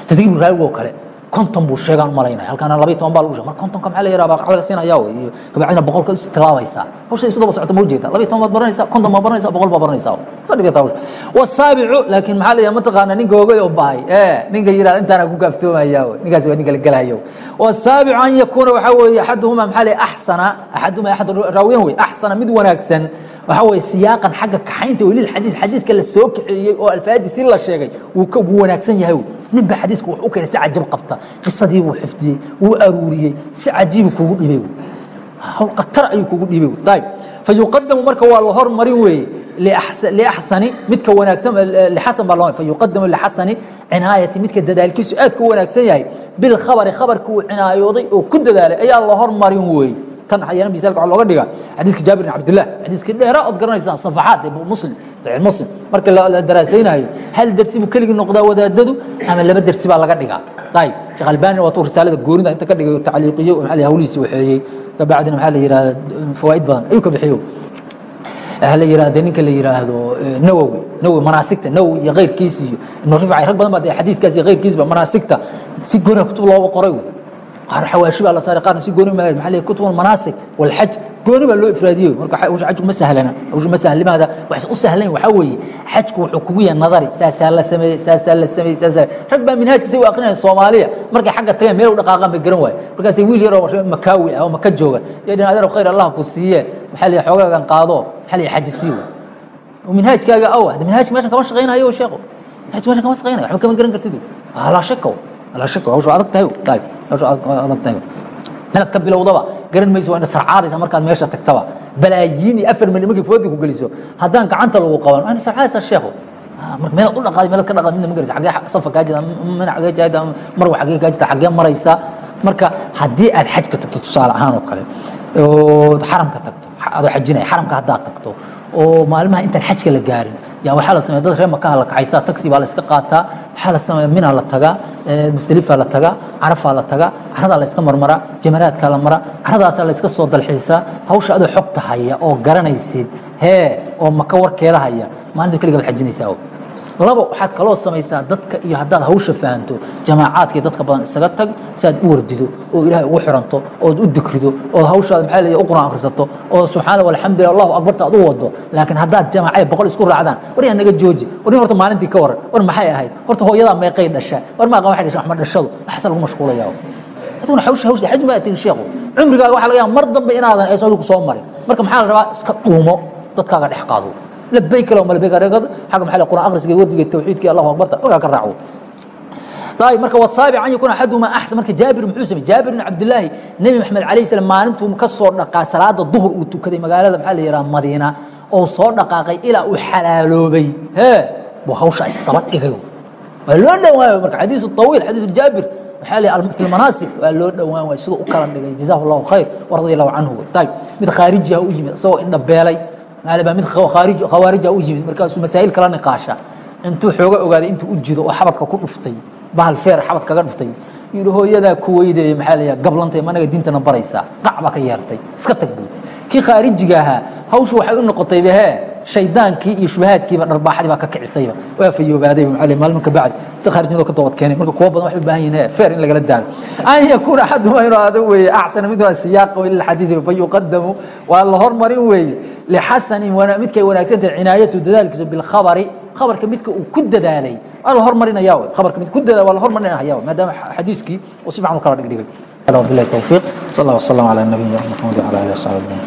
tadriibu raawigoo kale konton buu sheegaan u malaynaya. Halkaana labayo toban baa lagu sheeg mar kontonka maxaa la yaraha baa laga siinaya wey iyo kabacdina boqolka is tilaabaysaa hawsha isu daba socota ma ujeeda labayo toban baad baranaysaa konton baad baranaysaa boqol baad baranaysaa. Sa dhigata hawsha. Wasaabicu laakiin maxaa la yidhaha mataqaana ninka hogay oo bahay. Ee ninka yidhahda intaana ku gaaftoomaya wey ninkaasi waa ninka la gelahayo wasaabicu an yakuuna waxaa weeye axaduhuma maxaa la yidhaha axsana axaduhuma axad raawiyan wey axsana mid wanaagsan waxaa weeye siyaaqan xagga kaxaynta welil xadiid xadiidka la soo kaxeeyey oo alfaadisi la sheegay wuu wuu wanaagsan yahay. Nin baa xadiiska u keenay si cajab qabta. Qisadii buu xifdiyey wuu aruuriyey si cajiibu kugu dhibay. Hawl khatar ayuu kugu dhibay. Ayib fayuqadamu marka waa la hormarin weeye liaxsani midka wanaagsan lixasan baa loo fayuqadamu lixasani cinaayati midka dadaalkiisu aad ku wanaagsan yahay. Bilkhabari khabarka uu cinaayooday oo ku dadaalay. Ayaa la hormarin weeye kan ayana misalka waxaa looga dhigaa xadiiska jaabir bin cabdillah xadiiskii dheera ood garanaysaan safaxaad ee muslim saxiix muslim. Marka la daraasaynayo hal dersi buu keligii noqdaa wadaadadu ama laba dersi baa laga dhigaa? Ayib sheekh albani waa tuu risaalada goonida inta ka dhigay tacliiqiyo maxaa hawlihiisi waxeeyey. Kabacdina maxaa la yidhahda fawaa'id badan. Ayuu ka bixiyo waxaa la yidhahda ninka la yidhaahdo nawowi nawowi manaasigta nawowi iyo keyrkiis iyo ibnu rifci rag badan baa dee xadiiskaas iyo keyrkiisba manaasigta si gooniha kutub looga qoray wey qaar xawaashi baa la saaray qaarna si gooni ma maxaa leeyahay? Kutub almanaasik walxaj gooni baa loo ifraadiyey. Marka hawsha xajku ma sahlana. Hawsha ma sahlan limaada? Waxay u sahlan waxaa weeye xajku wuxuu kugu yahay nadari. Saasaa la sameeyey saasaa la sameeyey saasaa rag baa minhaajka si u aqrinaya soomaaliya. Markay xagga tageen meel u dhaqaaqaan bay garan waaye markaasay wiil yaroo makaawi ah oo maka jooga iyo dhin adeer khayr allah ku siiye maxaa leeyahay? Xoogaagan qaado. Maxaa leeyahay? Xaji sii wey minhaajkaaga aw hada minhaajka meeshan kama shaqaynayo sheekhu. Minhaajka meeshan kama shaqaynayo. Waxba kama garan kartid. Laa shaka inaad ka bilowdaba garan mayso waa ina sarcaadaysa markaad meesha tagtaba balaayiin iyo afar mili markay foodi ku geliso haddaan gacanta lagu qaban waa ina sarcaadaysa sheekhu marka meelaad u dhaqaaday meelaad ka dhaqaad midna ma garaysa xagee safa kaa jida mana xagee jaada marwa xagee kaa jirta xagee maraysa marka haddii aad xajka tagto tusaale ahaan oo kale oo xaramka tagto adoo xajinaya xaramka haddaad tagto oo maalmaha intaan xajka la gaarin. Yaa waxaa la sameeya dad reer makaha la kaxaysta taxi baa la iska qaataa waxaa la sameeya mina la tagaa musdalifa la tagaa carafaa la tagaa caradaa la iska marmaraa jamaraadkaa la maraa caradaasaa la iska soo dalxiisaa hawsha adoo xogta haya oo garanaysid hee oo maka warkeeda haya maalinta keliga baad xajinaysaa labo waxaad kaloo samaysaa dadka iyo haddaad hawsha fahanto jamaacaadka iyo dadka badan isaga tag si aad u wardido oo ilaahay ugu xiranto ood u dikrido oo hawshaada maxaa leeyahay u quraan akhrisato oo subxaana walxamdulillah allahu akbarta aad u wado laakiin haddaad jamacay boqol isku raacdaan war yaa naga jooji war nin horta maalintii ka waran war maxay ahayd? Horta hooyadaa meeqay dhashaa war maaqa waxay dhashaa waxma dhashadu waxaasa lagu mashquulayaa aduguna hawsha hawsha xaj ma atin sheekhu cumrigaaga waxaa laga yaaba mar dambe inaadan eesadu ku soo marin. Marka maxaa la rabaa iska dhuumo dadkaaga dhex qaado لبيك اللهم لبيك رقد حق محل القرآن أغرس ودي التوحيد كي الله أكبر ولا كرعوا طيب مركب والصابع أن يكون أحدهما أحسن مركب جابر بن حسن جابر بن عبد الله نبي محمد عليه السلام ما أنتم مكسر نقا صلاة الظهر وتكذي مقالة محل يرى مدينة أو صور نقاقي إلى وحلالو بي ها وخوش استبط إيجو ولو ده مركب حديث الطويل حديث الجابر حالي في المناسك قال له دوان way sidoo u kala dhigay jazaahu Allahu khayr wa radiyallahu anhu tayib mid khariji u yimid soo inda beelay maalba mid khawaarij khawaarij u yimid markaasuu masaa'il kala niqaasha intuu xooga ogaaday intuu u jido oo xabadka ku dhuftay bahal feer xabad kaga dhuftay. Yiri hooyada ku weydeeyay maxaa la yahay gablantay managa diintana baraysa qacba ka yeertay iska tag buu kii khaarijiga ahaa hawshu waxay u noqotay bahe shaydaankii iyo shubahaadkiiba dharbaaxadii baa ka kicisayba waa fayoobaaday macallin maalmo ka bacdi inta khaarijnimada ka doobad keenay marka kuwa badan waxay u baahan yihiin feer in lagala daalo an yakuuna axaduhuma inuu aado weeye axsana mid waa siyaaqa ila xadiisi fayuqadamu waa la hormarin weeye lixasanin midkay wanaagsan tahay cinaayatu dadaalkiisa bilkhabari khabarka midka uu ku dadaalay waa la hormarinaya khabarka mid ku dadaal waa la hormarinaya maadaama xadiiskii uu si fiican u kala dhigdhigay هذا وبالله التوفيق صلى الله وسلم على نبينا محمد وعلى اله وصحبه اجمعين